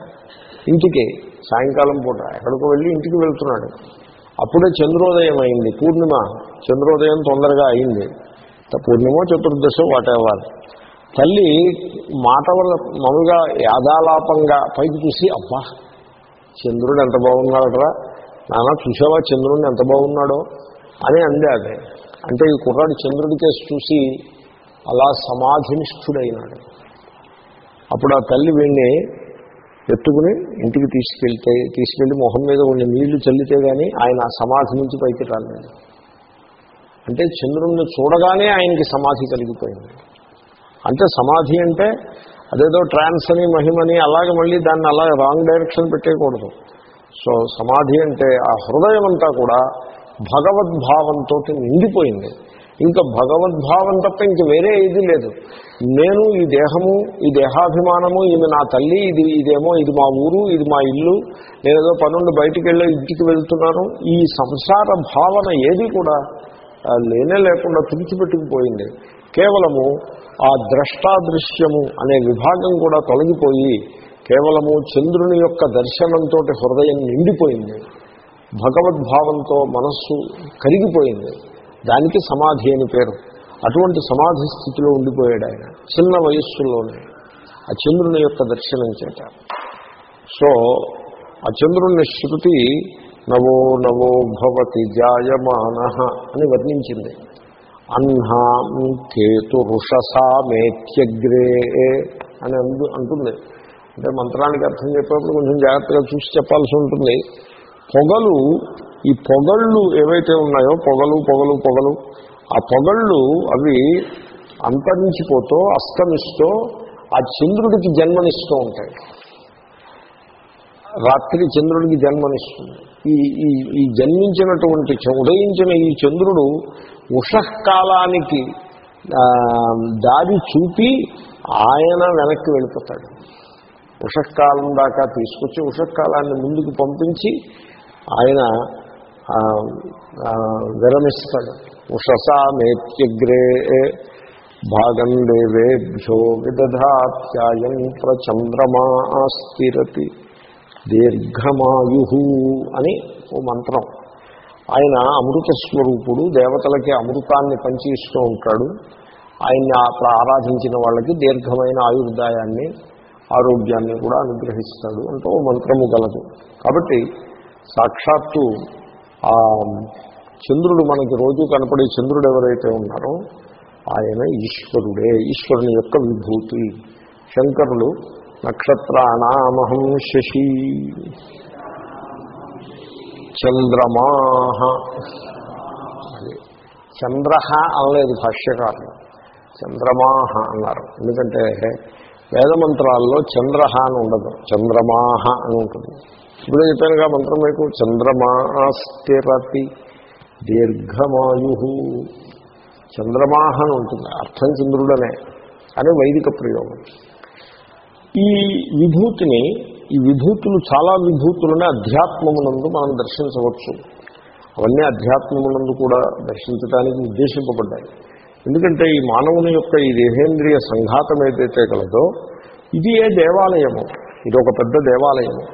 ఇంటికి సాయంకాలం పూట ఎక్కడికో వెళ్ళి ఇంటికి వెళ్తున్నాడు. అప్పుడే చంద్రోదయం అయింది పూర్ణిమ. చంద్రోదయం తొందరగా అయింది. పూర్ణిమ చతుర్దశ వాటెవర్ తల్లి మాట వల్ల మామూలుగా యాదాలాపంగా పైకి చూసి అబ్బా చంద్రుడు ఎంత బాగున్నాడరా నాన్న చూసావా చంద్రుడిని ఎంత బాగున్నాడో? అని అందాడు అంటే ఈ కుర్రాడు చంద్రుడి కేసు చూసి అలా సమాధినిష్ఠుడైనాడు. అప్పుడు ఆ తల్లి వీణ్ణి ఎత్తుకుని ఇంటికి తీసుకెళ్తే తీసుకెళ్ళి మొహం మీద కొన్ని నీళ్ళు చల్లితే గాని ఆయన సమాధి నుంచి పైకి రాలేదు. అంటే చంద్రుణ్ణి చూడగానే ఆయనకి సమాధి కలిగిపోయింది. అంటే సమాధి అంటే అదేదో ట్రాన్స్ అని మహిమని అలాగే మళ్ళీ దాన్ని అలా రాంగ్ డైరెక్షన్ పెట్టేయకూడదు. సో సమాధి అంటే ఆ హృదయం అంతా కూడా భగవద్భావంతో నిండిపోయింది. ఇంకా భగవద్భావం తప్ప ఇంక వేరే ఇది లేదు. నేను ఈ దేహము ఈ దేహాభిమానము ఇది నా తల్లి ఇది ఇదేమో ఇది మా ఊరు ఇది మా ఇల్లు నేను ఏదో పనుండి బయటికి వెళ్ళి ఇంటికి వెళ్తున్నాను. ఈ సంసార భావన ఏది కూడా లేనే లేకుండా తుడిచిపెట్టుకుపోయింది. కేవలము ఆ ద్రష్టాదృశ్యము అనే విభాగం కూడా తొలగిపోయి కేవలము చంద్రుని యొక్క దర్శనంతో హృదయం నిండిపోయింది. భగవద్భావంతో మనస్సు కరిగిపోయింది. దానికి సమాధి అని పేరు. అటువంటి సమాధి స్థితిలో ఉండిపోయాడు ఆయన చిన్న వయస్సులోనే. ఆ చంద్రుని యొక్క దర్శనం చేత. సో ఆ చంద్రుని శృతి నవో నవో భవతి జాయమాన అని వర్ణించింది. అహ్నాం కేతు రుషసా మేత్యగ్రే అని అందు అంటుంది. అంటే మంత్రానికి అర్థం చెప్పేప్పుడు కొంచెం జాగ్రత్తగా చూసి చెప్పాల్సి ఉంటుంది. పొగలు ఈ పొగళ్ళు ఏవైతే ఉన్నాయో పొగలు పొగలు పొగలు ఆ పొగళ్ళు అవి అంతరించిపోతూ అస్తమిస్తూ ఆ చంద్రుడికి జన్మనిస్తూ ఉంటాయి. రాత్రి చంద్రుడికి జన్మనిస్తుంది. ఈ ఈ ఈ జన్మించినటువంటి ఉదయించిన ఈ చంద్రుడు ఉషకాలానికి దారి చూపి ఆయన వెనక్కి వెళ్ళిపోతాడు. ఉషకాలం దాకా తీసుకొచ్చి ఉషకాలాన్ని ముందుకు పంపించి ఆయన విరమిస్తాడు. ఉషసా మేత్యగ్రే భాగం దేవేభ్యో విదధాత్యాయం ప్రచంద్రమా స్థిరతి దీర్ఘమాయు అని ఓ మంత్రం. ఆయన అమృత స్వరూపుడు దేవతలకి అమృతాన్ని పంచి ఇస్తూ ఉంటాడు. ఆయన్ని ఆరాధించిన వాళ్ళకి దీర్ఘమైన ఆయుర్దాయాన్ని ఆరోగ్యాన్ని కూడా అనుగ్రహిస్తాడు అంటూ మంత్రము గలదు. కాబట్టి సాక్షాత్తు ఆ చంద్రుడు మనకి రోజు కనపడే చంద్రుడు ఎవరైతే ఉన్నారో ఆయన ఈశ్వరుడే ఈశ్వరుని యొక్క విభూతి. శంకరులు నక్షత్రాణామహం శశి. చంద్రమాహ చంద్ర అనలేదు భాష్యకారులు. చంద్రమాహ అన్నారు. ఎందుకంటే వేదమంత్రాల్లో చంద్రహ అని ఉండదు. చంద్రమాహ అని ఉంటుంది. ఇప్పుడు చెప్పానుగా మంత్రం మీకు చంద్రమాస్తిరతి దీర్ఘమాయు. చంద్రమాహ అని ఉంటుంది. అర్థం చంద్రుడనే అని వైదిక ప్రయోగం. ఈ విభూతిని ఈ విభూతులు చాలా విభూతులని అధ్యాత్మమునందు మనం దర్శించవచ్చు. అవన్నీ అధ్యాత్మమునందు కూడా దర్శించడానికి ఉద్దేశింపబడ్డాయి. ఎందుకంటే ఈ మానవుని యొక్క ఈ దేహేంద్రియ సంఘాతం ఏదైతే కలదో ఇది ఏ దేవాలయము? ఇది ఒక పెద్ద దేవాలయము.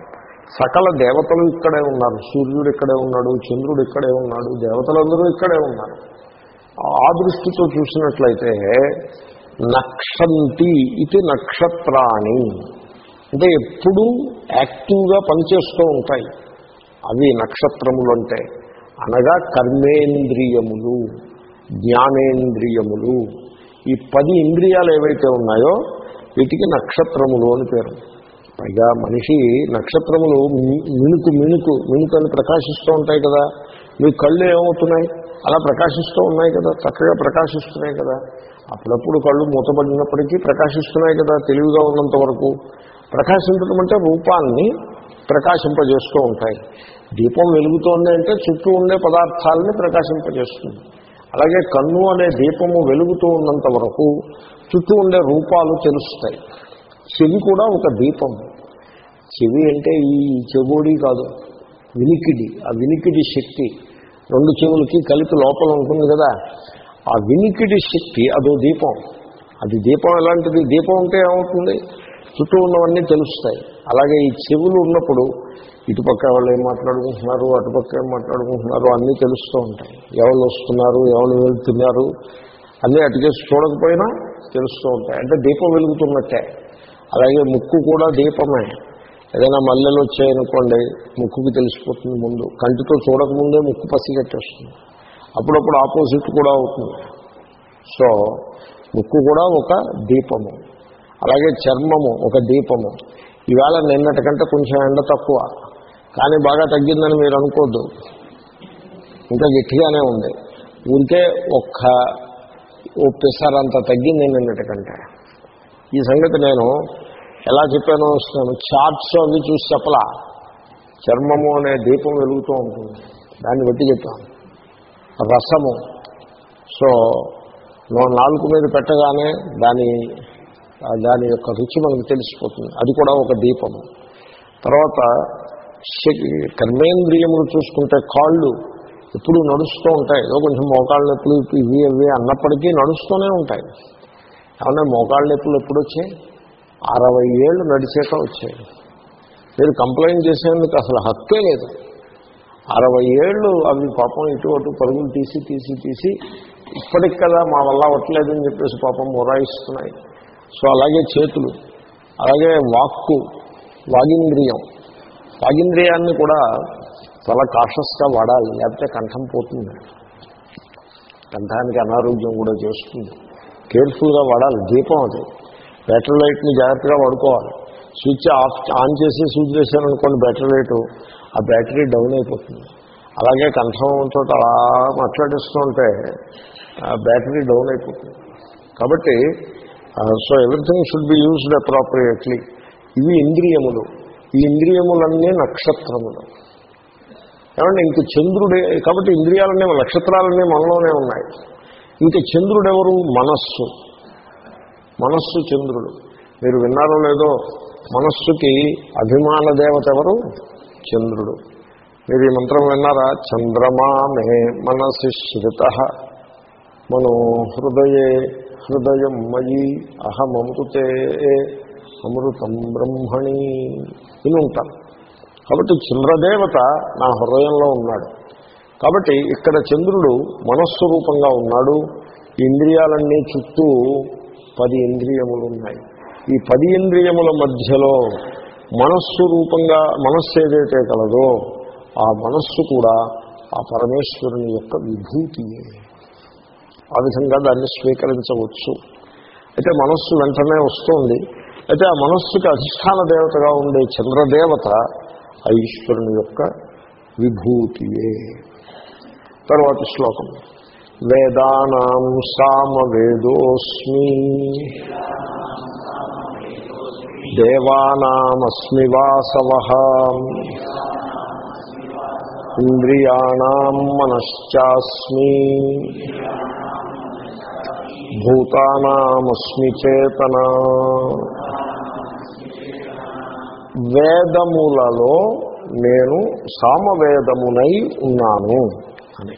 సకల దేవతలు ఇక్కడే ఉన్నారు. సూర్యుడు ఇక్కడే ఉన్నాడు చంద్రుడు ఇక్కడే ఉన్నాడు దేవతలందరూ ఇక్కడే ఉన్నారు. ఆ దృష్టితో చూసినట్లయితే నక్షంతి ఇది నక్షత్రాణి. అంటే ఎప్పుడూ యాక్టివ్గా పనిచేస్తూ ఉంటాయి. అవి నక్షత్రములు అంటే అనగా కర్మేంద్రియములు. జ్ఞానేంద్రియములు. ఈ పది ఇంద్రియాలు ఏవైతే ఉన్నాయో వీటికి నక్షత్రములు అని పేరు. పైగా మనిషి నక్షత్రములు మి- మిణుకు మిణుకు మిణుకు అని ప్రకాశిస్తూ ఉంటాయి కదా. మీ కళ్ళు ఏమవుతున్నాయి? అలా ప్రకాశిస్తూ ఉన్నాయి కదా. చక్కగా ప్రకాశిస్తున్నాయి కదా. అప్పుడప్పుడు కళ్ళు మూతపడినప్పటికీ ప్రకాశిస్తున్నాయి కదా తెలివిగా ఉన్నంత వరకు. ప్రకాశించడం అంటే రూపాన్ని ప్రకాశింపజేస్తూ ఉంటాయి. దీపం వెలుగుతోంది అంటే చుట్టూ ఉండే పదార్థాలని ప్రకాశింపజేస్తుంది. అలాగే కన్ను అనే దీపము వెలుగుతూ ఉన్నంత వరకు చుట్టూ ఉండే రూపాలు తెలుస్తాయి. చెవి కూడా ఒక దీపం. చెవి అంటే ఈ చెబోడి కాదు వినికిడి. ఆ వినికిడి శక్తి. రెండు చెవులకి కలిపి లోపల ఉంటుంది కదా. ఆ వినికిడి శక్తి అదో దీపం. అది దీపం ఎలాంటిది? దీపం ఉంటే ఏమవుతుంది? చుట్టూ ఉన్నవన్నీ తెలుస్తాయి. అలాగే ఈ చెవులు ఉన్నప్పుడు ఇటుపక్క వాళ్ళు ఏం మాట్లాడుకుంటున్నారు అటుపక్క ఏం మాట్లాడుకుంటున్నారు అన్నీ తెలుస్తూ ఉంటాయి. ఎవరు వస్తున్నారు ఎవరు వెళ్తున్నారు అన్నీ అటుకేసి చూడకపోయినా తెలుస్తూ ఉంటాయి. అంటే దీపం వెలుగుతున్నట్టే. అలాగే ముక్కు కూడా దీపమే. ఏదైనా మల్లెలు వచ్చాయనుకోండి ముక్కుకి తెలిసిపోతుంది ముందు. కంటితో చూడకముందే ముక్కు పసిగట్టేస్తుంది అప్పుడప్పుడు ఆపోజిట్ కూడా అవుతుంది. సో ముక్కు కూడా ఒక దీపము. అలాగే చర్మము ఒక దీపము. ఈవేళ నిన్నటికంటే కొంచెం ఎండ తక్కువ. కానీ బాగా తగ్గిందని మీరు అనుకోద్దు. ఇంకా గట్టిగానే ఉంది. ఊరికే ఒక్క ఓ పిసరంత తగ్గింది నిన్నటికంటే. ఈ సంగతి నేను ఎలా చెప్పానో వస్తున్నాను చార్ట్స్ అవి చూసి చెప్పలా. చర్మము అనే దీపం వెలుగుతూ ఉంటుంది. దాన్ని బట్టి చెప్పాను. రసము. సో నో- నాలుగు మీద పెట్టగానే దాని దాని యొక్క రుచి మనకు తెలిసిపోతుంది. అది కూడా ఒక దీపము. తర్వాత కర్మేంద్రియములు చూసుకుంటే కాళ్ళు ఎప్పుడు నడుస్తూ ఉంటాయి. ఏదో కొంచెం మోకాళ్ళ నొప్పులు ఇవి ఇవి అన్నప్పటికీ నడుస్తూనే ఉంటాయి. ఏమన్నా మోకాళ్ళ నొప్పులు ఎప్పుడు వచ్చాయి అరవై ఏళ్ళు నడిచాక వచ్చాయి. మీరు కంప్లైంట్ చేసేందుకు అసలు హక్కే లేదు. అరవై ఏళ్ళు అవి పాపం ఇటు అటు పరుగులు తీసి తీసి తీసి ఇప్పటికి కదా మా వల్ల అవ్వట్లేదని చెప్పేసి పాపం మొరాయిస్తున్నాయి. సో అలాగే చేతులు అలాగే వాక్కు వాగింద్రియం. వాగింద్రియాన్ని కూడా చాలా కాషస్గా వాడాలి లేకపోతే కంఠం పోతుంది. కంఠానికి అనారోగ్యం కూడా చేస్తుంది. కేర్ఫుల్గా వాడాలి దీపం అది. బ్యాటరీ లైట్ని జాగ్రత్తగా వాడుకోవాలి. స్విచ్ ఆఫ్ ఆన్ చేసి స్విచ్ చేశారనుకోండి బ్యాటరీ లైటు ఆ బ్యాటరీ డౌన్ అయిపోతుంది. అలాగే కంఠంతో అలా మాట్లాడిస్తూ ఉంటే ఆ బ్యాటరీ డౌన్ అయిపోతుంది. కాబట్టి so everything should be used appropriately ఇవి ఇంద్రియములు. ఈ ఇంద్రియములన్నీ నక్షత్రములు. ఏమంటే ఇంక చంద్రుడే కాబట్టి ఇంద్రియాలన్నీ నక్షత్రాలన్నీ మనలోనే ఉన్నాయి. ఇంక చంద్రుడెవరు? మనస్సు. మనస్సు చంద్రుడు. మీరు విన్నారో లేదో మనస్సుకి అభిమాన దేవత ఎవరు? చంద్రుడు. మీరు ఈ మంత్రం విన్నారా? చంద్రమా మే మనసి శ్రుత మనో హృదయే హృదయం మయి అహమమృతే అమృతం బ్రహ్మణి అని ఉంటారు కాబట్టి చంద్రదేవత నా హృదయంలో ఉన్నాడు. కాబట్టి ఇక్కడ చంద్రుడు మనస్సు రూపంగా ఉన్నాడు. ఇంద్రియాలన్నీ చుట్టూ పది ఇంద్రియములు ఉన్నాయి ఈ పది ఇంద్రియముల మధ్యలో మనస్సు రూపంగా మనస్సు ఏదైతే కలదో ఆ మనస్సు కూడా ఆ పరమేశ్వరుని యొక్క విభూతియే. ఆ విధంగా దాన్ని స్వీకరించవచ్చు. అయితే మనస్సు వెంటనే వస్తుంది. అయితే ఆ మనస్సుకి అధిష్టాన దేవతగా ఉండే చంద్రదేవత ఆ ఈశ్వరుని యొక్క విభూతియే. తర్వాత శ్లోకం. వేదానాం సామవేదోస్మి. దేవానామస్మి వాసవ. ఇంద్రియాణం మనశ్చాస్మి. భూతానామస్మి చేతన? వేదములలో నేను సామవేదమునై ఉన్నాను అని.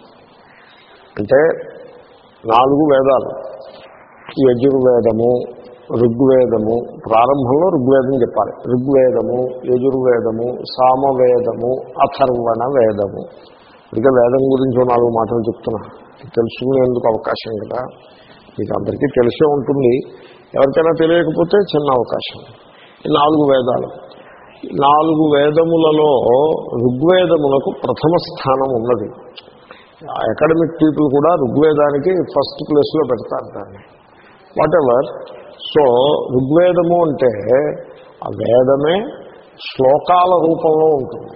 అంటే నాలుగు వేదాలు. యజుర్వేదము ఋగ్వేదము ప్రారంభంలో ఋగ్వేదం చెప్పాలి. ఋగ్వేదము యజుర్వేదము సామవేదము అథర్వణ వేదము. ఇక వేదం గురించి నాలుగు మాటలు చెప్తున్నా. తెలుసుకునేందుకు అవకాశం కదా. మీకు అందరికీ తెలిసే ఉంటుంది. ఎవరికైనా తెలియకపోతే చిన్న అవకాశం. నాలుగు వేదాలు. నాలుగు వేదములలో ఋగ్వేదములకు ప్రథమ స్థానం ఉన్నది. అకాడమిక్ పీపుల్ కూడా ఋగ్వేదానికి ఫస్ట్ ప్లేస్లో పెడతారు దాన్ని. వాట్ ఎవర్ సో ఋగ్వేదము అంటే ఆ వేదమే శ్లోకాల రూపంలో ఉంటుంది.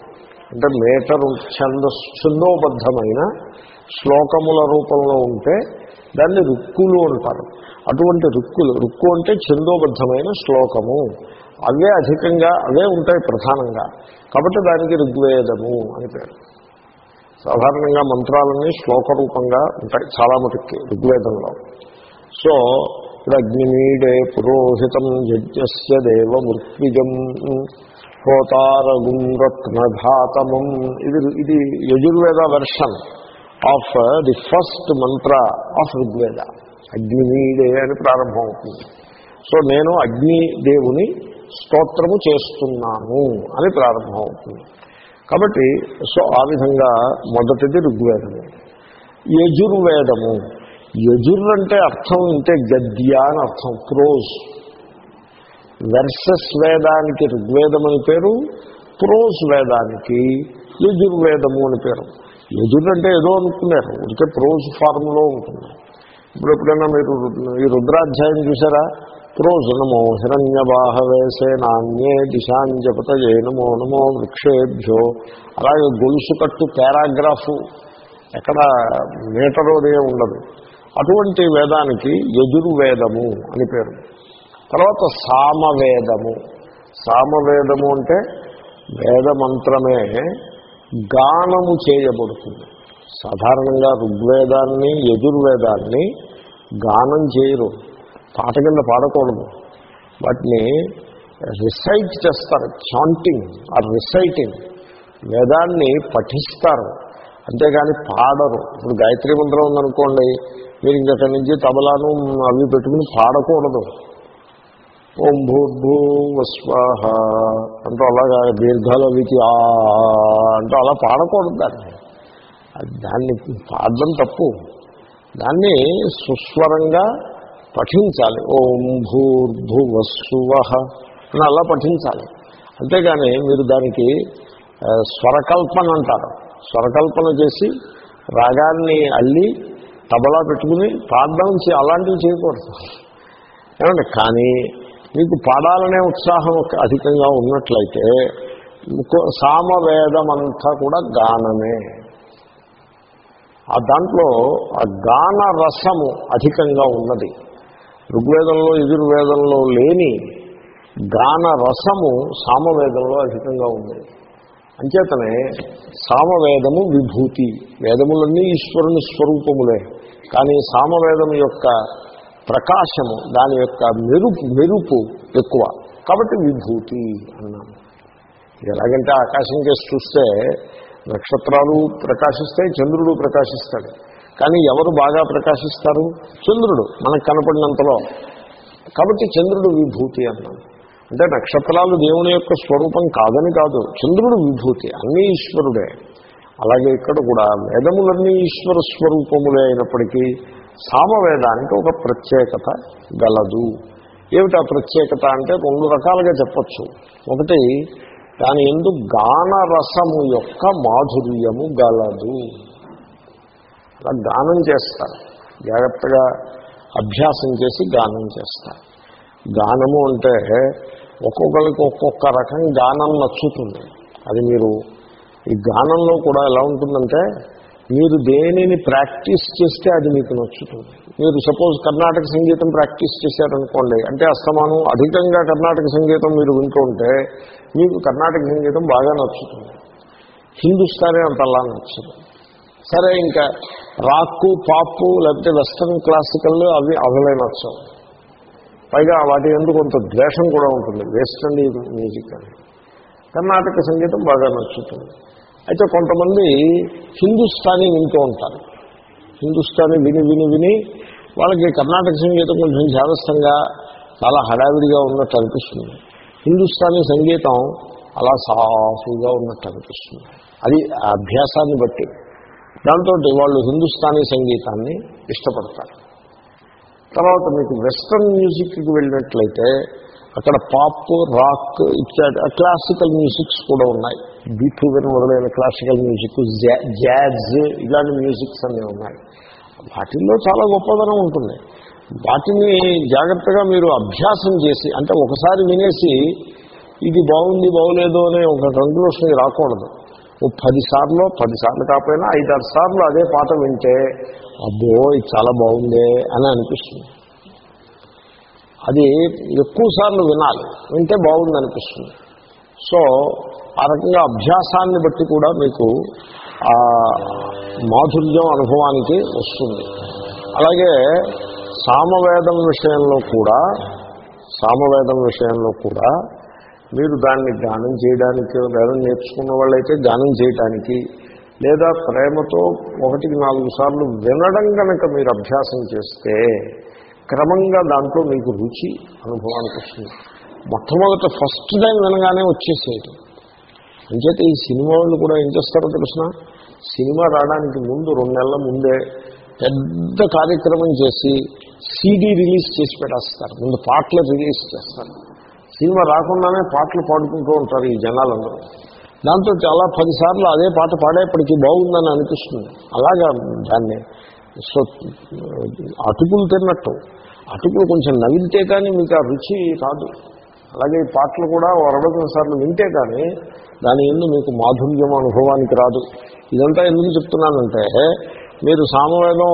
అంటే మీటరు ఛంద ఛందోబద్ధమైన శ్లోకముల రూపంలో ఉంటే దాన్ని రుక్కులు అంటారు. అటువంటి రుక్కులు రుక్కు అంటే ఛందోబద్ధమైన శ్లోకము. అవే అధికంగా అవే ఉంటాయి ప్రధానంగా. కాబట్టి దానికి ఋగ్వేదము అని పేరు. సాధారణంగా మంత్రాలన్నీ శ్లోక రూపంగా ఉంటాయి చాలా మటుక్కి ఋగ్వేదంలో. సో ఇప్పుడు అగ్నిమీడే పురోహితం యజ్ఞస్య దేవమృత్విజం హోతారగుం రత్నఘాతమం ఇది ఇది Yajurveda version. Of the first Mantra of Rigveda అగ్నిదే అని ప్రారంభం అవుతుంది సో నేను అగ్ని దేవుని స్తోత్రము చేస్తున్నాను అని ప్రారంభం అవుతుంది కాబట్టి సో ఆ విధంగా మొదటిది ఋగ్వేదము. యజుర్వేదము. యజుర్ అంటే అర్థం అంటే గద్య అని అర్థం ప్రోజ్. వెర్సస్ వేదానికి ఋగ్వేదం అని పేరు ప్రోజ్ వేదానికి యజుర్వేదము అని పేరు. యజుర్ అంటే ఏదో అనుకున్నారు. ఉంటే ప్రోజ్ ఫార్మ్లో ఉంటుంది. ఇప్పుడు ఎప్పుడైనా మీరు ఈ రుద్రాధ్యాయం చూసారా? ప్రోజ్ నమో హిరణ్యబాహవేసే నాణ్యే దిశాంజపత ఏ నమో నమో వృక్షేభ్యో. అలాగే గొలుసు కట్టు పారాగ్రాఫు ఎక్కడ మీటరోదే ఉండదు. అటువంటి వేదానికి యజుర్వేదము అని పేరు. తర్వాత సామవేదము. సామవేదము అంటే వేదమంత్రమే గానము చేయబడుతుంది. సాధారణంగా ఋగ్వేదాన్ని యజుర్వేదాన్ని గానం చేయరు. పాట కింద పాడకూడదు. వాటిని రిసైట్ చేస్తారు. చాంటింగ్ ఆర్ రిసైటింగ్ వేదాన్ని పఠిస్తారు. అంతేగాని పాడరు. ఇప్పుడు గాయత్రి మంత్రం ఉందనుకోండి మీరు ఇంకక్కడి నుంచి తబలాను అవి పెట్టుకుని పాడకూడదు. ఓం భూర్భూవస్వాహ అంటూ అలాగా దీర్ఘాలు అవికి ఆ అంటూ అలా పాడకూడదు దాన్ని. దాన్ని పాడడం తప్పు. దాన్ని సుస్వరంగా పఠించాలి. ఓం భూర్భువస్సువ అని అలా పఠించాలి. అంతేగాని మీరు దానికి స్వరకల్పన అంటారు. స్వరకల్పన చేసి రాగాన్ని అల్లి తబలా పెట్టుకుని పాడడం అలాంటివి చేయకూడదు. ఏమంటే కానీ మీకు పాడాలనే ఉత్సాహం అధికంగా ఉన్నట్లయితే సామవేదం సామవేదమంతా కూడా గానమే. ఆ దాంట్లో ఆ గాన రసము అధికంగా ఉన్నది. ఋగ్వేదంలో యజుర్వేదంలో లేని గాన రసము సామవేదంలో అధికంగా ఉంది అంచేతనే సామవేదము విభూతి. వేదములన్నీ ఈశ్వరుని స్వరూపములే. కానీ సామవేదం యొక్క ప్రకాశము దాని యొక్క మెరుపు మెరుపు ఎక్కువ. కాబట్టి విభూతి అన్నాము. ఎలాగంటే ఆకాశం కేసి చూస్తే నక్షత్రాలు ప్రకాశిస్తాయి చంద్రుడు ప్రకాశిస్తాడు. కానీ ఎవరు బాగా ప్రకాశిస్తారు? చంద్రుడు మనకు కనపడినంతలో. కాబట్టి చంద్రుడు విభూతి అన్నాం అంటే నక్షత్రాలు దేవుని యొక్క స్వరూపం కాదని కాదు. చంద్రుడు విభూతి అన్నీ ఈశ్వరుడే. అలాగే ఇక్కడ కూడా వేదములన్నీ ఈశ్వర స్వరూపములే అయినప్పటికీ సామవేదానికి ఒక ప్రత్యేకత గలదు. ఏమిటా ప్రత్యేకత అంటే రెండు రకాలుగా చెప్పచ్చు. ఒకటి దాని ఎందు గానరసము యొక్క మాధుర్యము గలదు. అలా గానం చేస్తారు. జాగ్రత్తగా అభ్యాసం చేసి గానం చేస్తారు. గానము అంటే ఒక్కొక్కరికి ఒక్కొక్క రకం గానం నచ్చుతుంది. అది మీరు ఈ గానంలో కూడా ఎలా ఉంటుందంటే మీరు దేనిని ప్రాక్టీస్ చేస్తే అది మీకు నచ్చుతుంది. మీరు సపోజ్ కర్ణాటక సంగీతం ప్రాక్టీస్ చేశారనుకోండి అంటే అస్తమానం అధికంగా కర్ణాటక సంగీతం మీరు వింటుంటే మీకు కర్ణాటక సంగీతం బాగా నచ్చుతుంది. హిందుస్థానే అంతలా నచ్చదు. సరే ఇంకా రాక్కు పాపు లేకపోతే వెస్ట్రన్ క్లాసికల్ అవి అవలే నచ్చవు. పైగా వాటి ఎందుకు కొంత ద్వేషం కూడా ఉంటుంది వెస్ట్రన్ మ్యూజిక్ అని. కర్ణాటక సంగీతం బాగా నచ్చుతుంది. అయితే కొంతమంది హిందుస్థానీ వింటూ ఉంటారు. హిందుస్థానీ విని విని విని వాళ్ళకి కర్ణాటక సంగీతం కొంచెం జాగ్రత్తగా చాలా హడావిడిగా ఉన్నట్టు అనిపిస్తుంది. హిందుస్థానీ సంగీతం అలా సాఫీగా ఉన్నట్టు అనిపిస్తుంది. అది అభ్యాసాన్ని బట్టి. దాంతో వాళ్ళు హిందుస్థానీ సంగీతాన్ని ఇష్టపడతారు. తర్వాత మీకు వెస్ట్రన్ మ్యూజిక్కి వెళ్ళినట్లయితే అక్కడ పాప్ రాక్ ఇత్యాది క్లాసికల్ మ్యూజిక్స్ కూడా ఉన్నాయి. బీట్రూవెన్ మొదలైన క్లాసికల్ మ్యూజిక్ జాజ్ ఇలాంటి మ్యూజిక్స్ అన్నీ ఉన్నాయి. వాటిల్లో చాలా గొప్పదనం ఉంటుంది. వాటిని జాగ్రత్తగా మీరు అభ్యాసం చేసి అంటే ఒకసారి వినేసి ఇది బాగుంది బాగులేదు అనే ఒక కంక్లూషన్ రాకూడదు. ఓ పది సార్లు కాకపోయినా ఐదారు సార్లు అదే పాట వింటే అబ్బో ఇది చాలా బాగుందే అని అనిపిస్తుంది. అది ఎక్కువ సార్లు వినాలి. వింటే బాగుంది అనిపిస్తుంది. సో ఆ రకంగా అభ్యాసాన్ని బట్టి కూడా మీకు ఆ మాధుర్యం అనుభవానికి వస్తుంది. అలాగే సామవేదం విషయంలో కూడా సామవేదం విషయంలో కూడా మీరు దాన్ని గానం చేయడానికి వేదం నేర్చుకున్న వాళ్ళైతే గానం చేయడానికి లేదా ప్రేమతో ఒకటికి నాలుగు సార్లు వినడం కనుక మీరు అభ్యాసం చేస్తే క్రమంగా దాంట్లో మీకు రుచి అనుభవానికి వస్తుంది. మొట్టమొదట ఫస్ట్ టైం వినగానే వచ్చేసేది. అంచేత ఈ సినిమా వాళ్ళు కూడా ఏం చేస్తారో తెలిసిన? సినిమా రావడానికి ముందు రెండు నెలల ముందే పెద్ద కార్యక్రమం చేసి సీడీ రిలీజ్ చేసి పెట్టేస్తారు. ముందు పాటలు రిలీజ్ చేస్తారు. సినిమా రాకుండానే పాటలు పాడుకుంటూ ఉంటారు ఈ జనాలందరూ. దాంతో చాలా పదిసార్లు అదే పాట పాడేప్పటికీ బాగుందని అనిపిస్తుంది. అలాగా దాన్ని సో అటుకులు తిన్నట్టు. అటుకులు కొంచెం నవ్వితే కానీ మీకు ఆ రుచి కాదు అలాగే ఈ పాటలు కూడా అరవై సార్లు వింటే కానీ దాని ఎందు మీకు మాధుర్యం అనుభవానికి రాదు. ఇదంతా ఎందుకు చెప్తున్నానంటే మీరు సామవేదం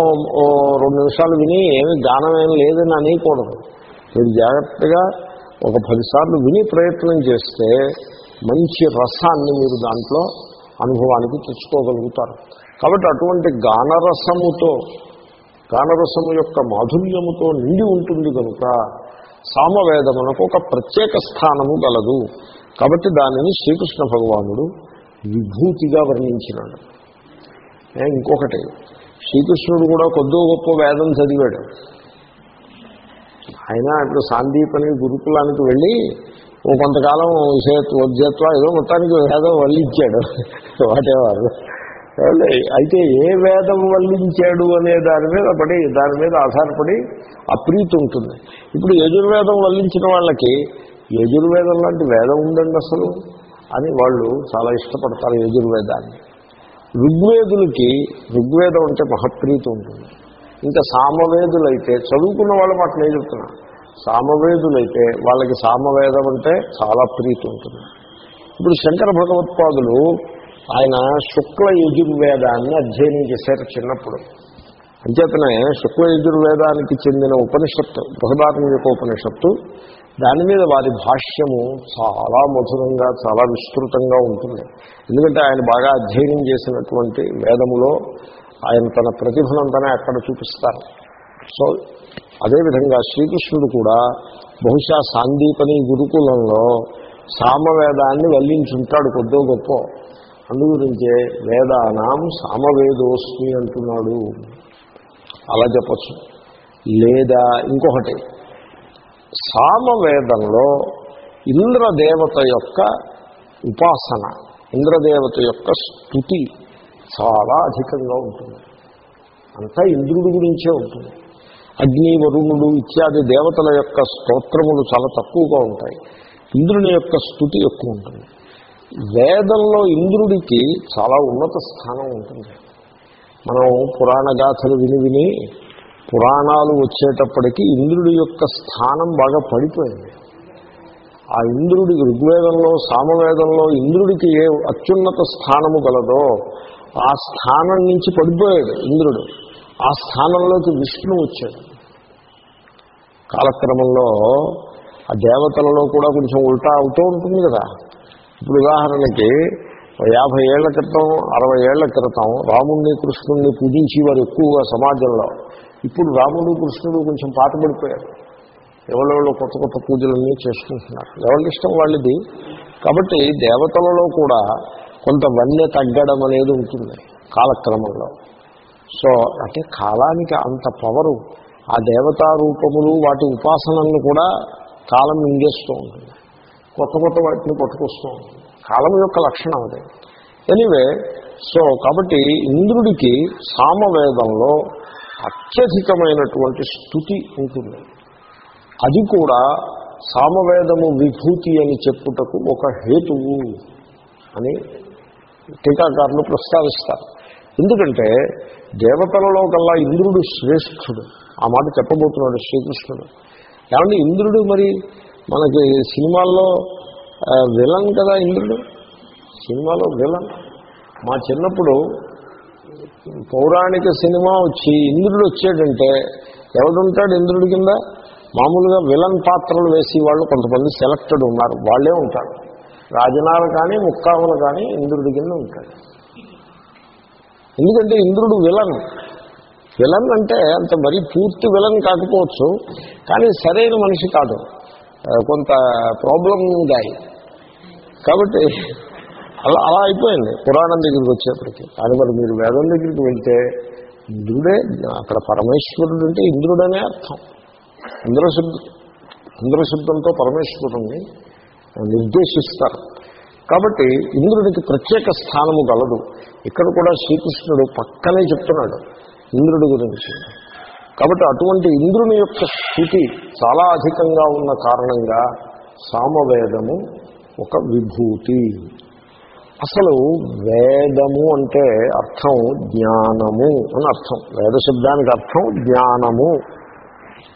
రెండు నిమిషాలు విని ఏమి గానం ఏమి లేదని అనేయకూడదు. మీరు జాగ్రత్తగా ఒక పదిసార్లు విని ప్రయత్నం చేస్తే మంచి రసాన్ని మీరు దాంట్లో అనుభవానికి తెచ్చుకోగలుగుతారు. కాబట్టి అటువంటి గానరసముతో గానరసము యొక్క మాధుర్యముతో నిండి ఉంటుంది కనుక సామవేదమునకు ఒక ప్రత్యేక స్థానము గలదు. కాబట్టి దానిని శ్రీకృష్ణ భగవానుడు విభూతిగా వర్ణించినాడు. ఇంకొకటి శ్రీకృష్ణుడు కూడా కొద్దో గొప్ప వేదం చదివాడు. ఆయన ఇప్పుడు సాందీపని గురుకులానికి వెళ్ళి ఓ కొంతకాలం విషయత్వ వద్యత్వ ఏదో మొత్తానికి వేదం వల్లించాడు. వాటేవారు? అయితే ఏ వేదం వల్లించాడు అనే దాని మీద పడి దాని మీద ఆధారపడి అప్రీతి ఉంటుంది. ఇప్పుడు యజుర్వేదం వల్లించిన వాళ్ళకి యజుర్వేదం లాంటి వేదం ఉందండి అసలు అని వాళ్ళు చాలా ఇష్టపడతారు యజుర్వేదాన్ని. ఋగ్వేదులకి ఋగ్వేదం అంటే మహప్రీతి ఉంటుంది. ఇంకా సామవేదులైతే చదువుకున్న వాళ్ళ మాట నేను చెప్తున్నా. సామవేదులైతే వాళ్ళకి సామవేదం అంటే చాలా ప్రీతి ఉంటుంది. ఇప్పుడు శంకర భగవత్పాదులు ఆయన శుక్ల యజుర్వేదాన్ని అధ్యయనం చేశారు చిన్నప్పుడు. అంచేతనే శుక్ల యజుర్వేదానికి చెందిన ఉపనిషత్తు బృహదాత్మిక ఉపనిషత్తు దాని మీద వారి భాష్యము చాలా మధురంగా చాలా విస్తృతంగా ఉంటుంది. ఎందుకంటే ఆయన బాగా అధ్యయనం చేసినటువంటి వేదములో ఆయన తన ప్రతిభనంతనే అక్కడ చూపిస్తారు. సో అదేవిధంగా శ్రీకృష్ణుడు కూడా బహుశా సాందీపని గురుకులంలో సామవేదాన్ని వల్లించుంటాడు కొద్దో గొప్ప. అందుగురించే వేదానాం సామవేదోస్మి అంటున్నాడు. అలా చెప్పచ్చు. లేదా ఇంకొకటి సామవేదంలో ఇంద్రదేవత యొక్క ఉపాసన ఇంద్రదేవత యొక్క స్థుతి చాలా అధికంగా ఉంటుంది. అంతా ఇంద్రుడి గురించే ఉంటుంది. అగ్ని వరుణుడు ఇత్యాది దేవతల యొక్క స్తోత్రములు చాలా తక్కువగా ఉంటాయి. ఇంద్రుని యొక్క స్థుతి ఎక్కువ ఉంటుంది. వేదంలో ఇంద్రుడికి చాలా ఉన్నత స్థానం ఉంటుంది. మనం పురాణ గాథలు విని విని పురాణాలు వచ్చేటప్పటికి ఇంద్రుడి యొక్క స్థానం బాగా పడిపోయింది. ఆ ఇంద్రుడికి ఋగ్వేదంలో సామవేదంలో ఇంద్రుడికి ఏ అత్యున్నత స్థానము గలదో ఆ స్థానం నుంచి పడిపోయాడు ఇంద్రుడు. ఆ స్థానంలోకి విష్ణు వచ్చాడు. కాలక్రమంలో ఆ దేవతలలో కూడా కొంచెం ఉల్టా అవుతూ ఉంటుంది కదా. ఇప్పుడు ఉదాహరణకి యాభై ఏళ్ళ క్రితం అరవై ఏళ్ళ క్రితం రాముణ్ణి కృష్ణుణ్ణి పూజించేవారు ఎక్కువగా సమాజంలో. ఇప్పుడు రాముడు కృష్ణుడు కొంచెం పాతబడిపోయారు ఎవరెవరో కొత్త కొత్త పూజలన్నీ చేసుకుంటున్నారు. ఎవరి ఇష్టం వాళ్ళది? కాబట్టి దేవతలలో కూడా కొంత వన్య తగ్గడం అనేది ఉంటుంది కాలక్రమంలో. సో అంటే కాలానికి అంత పవరు ఆ దేవతా రూపములు వాటి ఉపాసనలను కూడా కాలం మింగేస్తూ ఉంటుంది. కొత్త కొత్త వాటిని పట్టుకొస్తూ ఉంటుంది. కాలం యొక్క లక్షణం అదే. ఎనివే సో కాబట్టి ఇంద్రుడికి సామవేదంలో అత్యధికమైనటువంటి స్థుతి ఉంటుంది. అది కూడా సామవేదము విభూతి అని చెప్పుటకు ఒక హేతువు అని టీకాకారులు ప్రస్తావిస్తారు. ఎందుకంటే దేవతలలో కల్లా ఇంద్రుడు శ్రేష్ఠుడు. ఆ మాట చెప్పబోతున్నాడు శ్రీకృష్ణుడు. ఏమంటే ఇంద్రుడు మరి మనకి సినిమాల్లో విలన్ కదా ఇంద్రుడు? సినిమాలో విలన్. మా చిన్నప్పుడు పౌరాణిక సినిమా వచ్చి ఇంద్రుడు వచ్చాడంటే ఎవడుంటాడు ఇంద్రుడి కింద? మామూలుగా విలన్ పాత్రలు వేసి వాళ్ళు కొంతమంది సెలెక్టెడ్ ఉన్నారు. వాళ్ళే ఉంటారు. రాజనాలు కానీ ముక్కాములు కానీ ఇంద్రుడి కింద ఉంటాడు ఎందుకంటే ఇంద్రుడు విలన్. విలన్ అంటే అంత మరీ పూర్తి విలన్ కాకపోవచ్చు కానీ సరైన మనిషి కాదు. కొంత ప్రాబ్లం గాయ కాబట్టి అలా అలా అయిపోయింది. పురాణం దగ్గరికి వచ్చేప్పటికి. కానీ మరి మీరు వేదం దగ్గరికి వెళ్తే ఇంద్రుడే అక్కడ పరమేశ్వరుడు అంటే ఇంద్రుడనే అర్థం. ఇంద్రశబ్ద ఇంద్రశుద్ధంతో పరమేశ్వరుణ్ణి నిర్దేశిస్తారు. కాబట్టి ఇంద్రుడికి ప్రత్యేక స్థానము గలదు. ఇక్కడ కూడా శ్రీకృష్ణుడు పక్కనే చెప్తున్నాడు ఇంద్రుడి గురించి. కాబట్టి అటువంటి ఇంద్రుని యొక్క స్థితి చాలా అధికంగా ఉన్న కారణంగా సామవేదము ఒక విభూతి. అసలు వేదము అంటే అర్థం జ్ఞానము అని అర్థం. వేద శబ్దానికి అర్థం జ్ఞానము.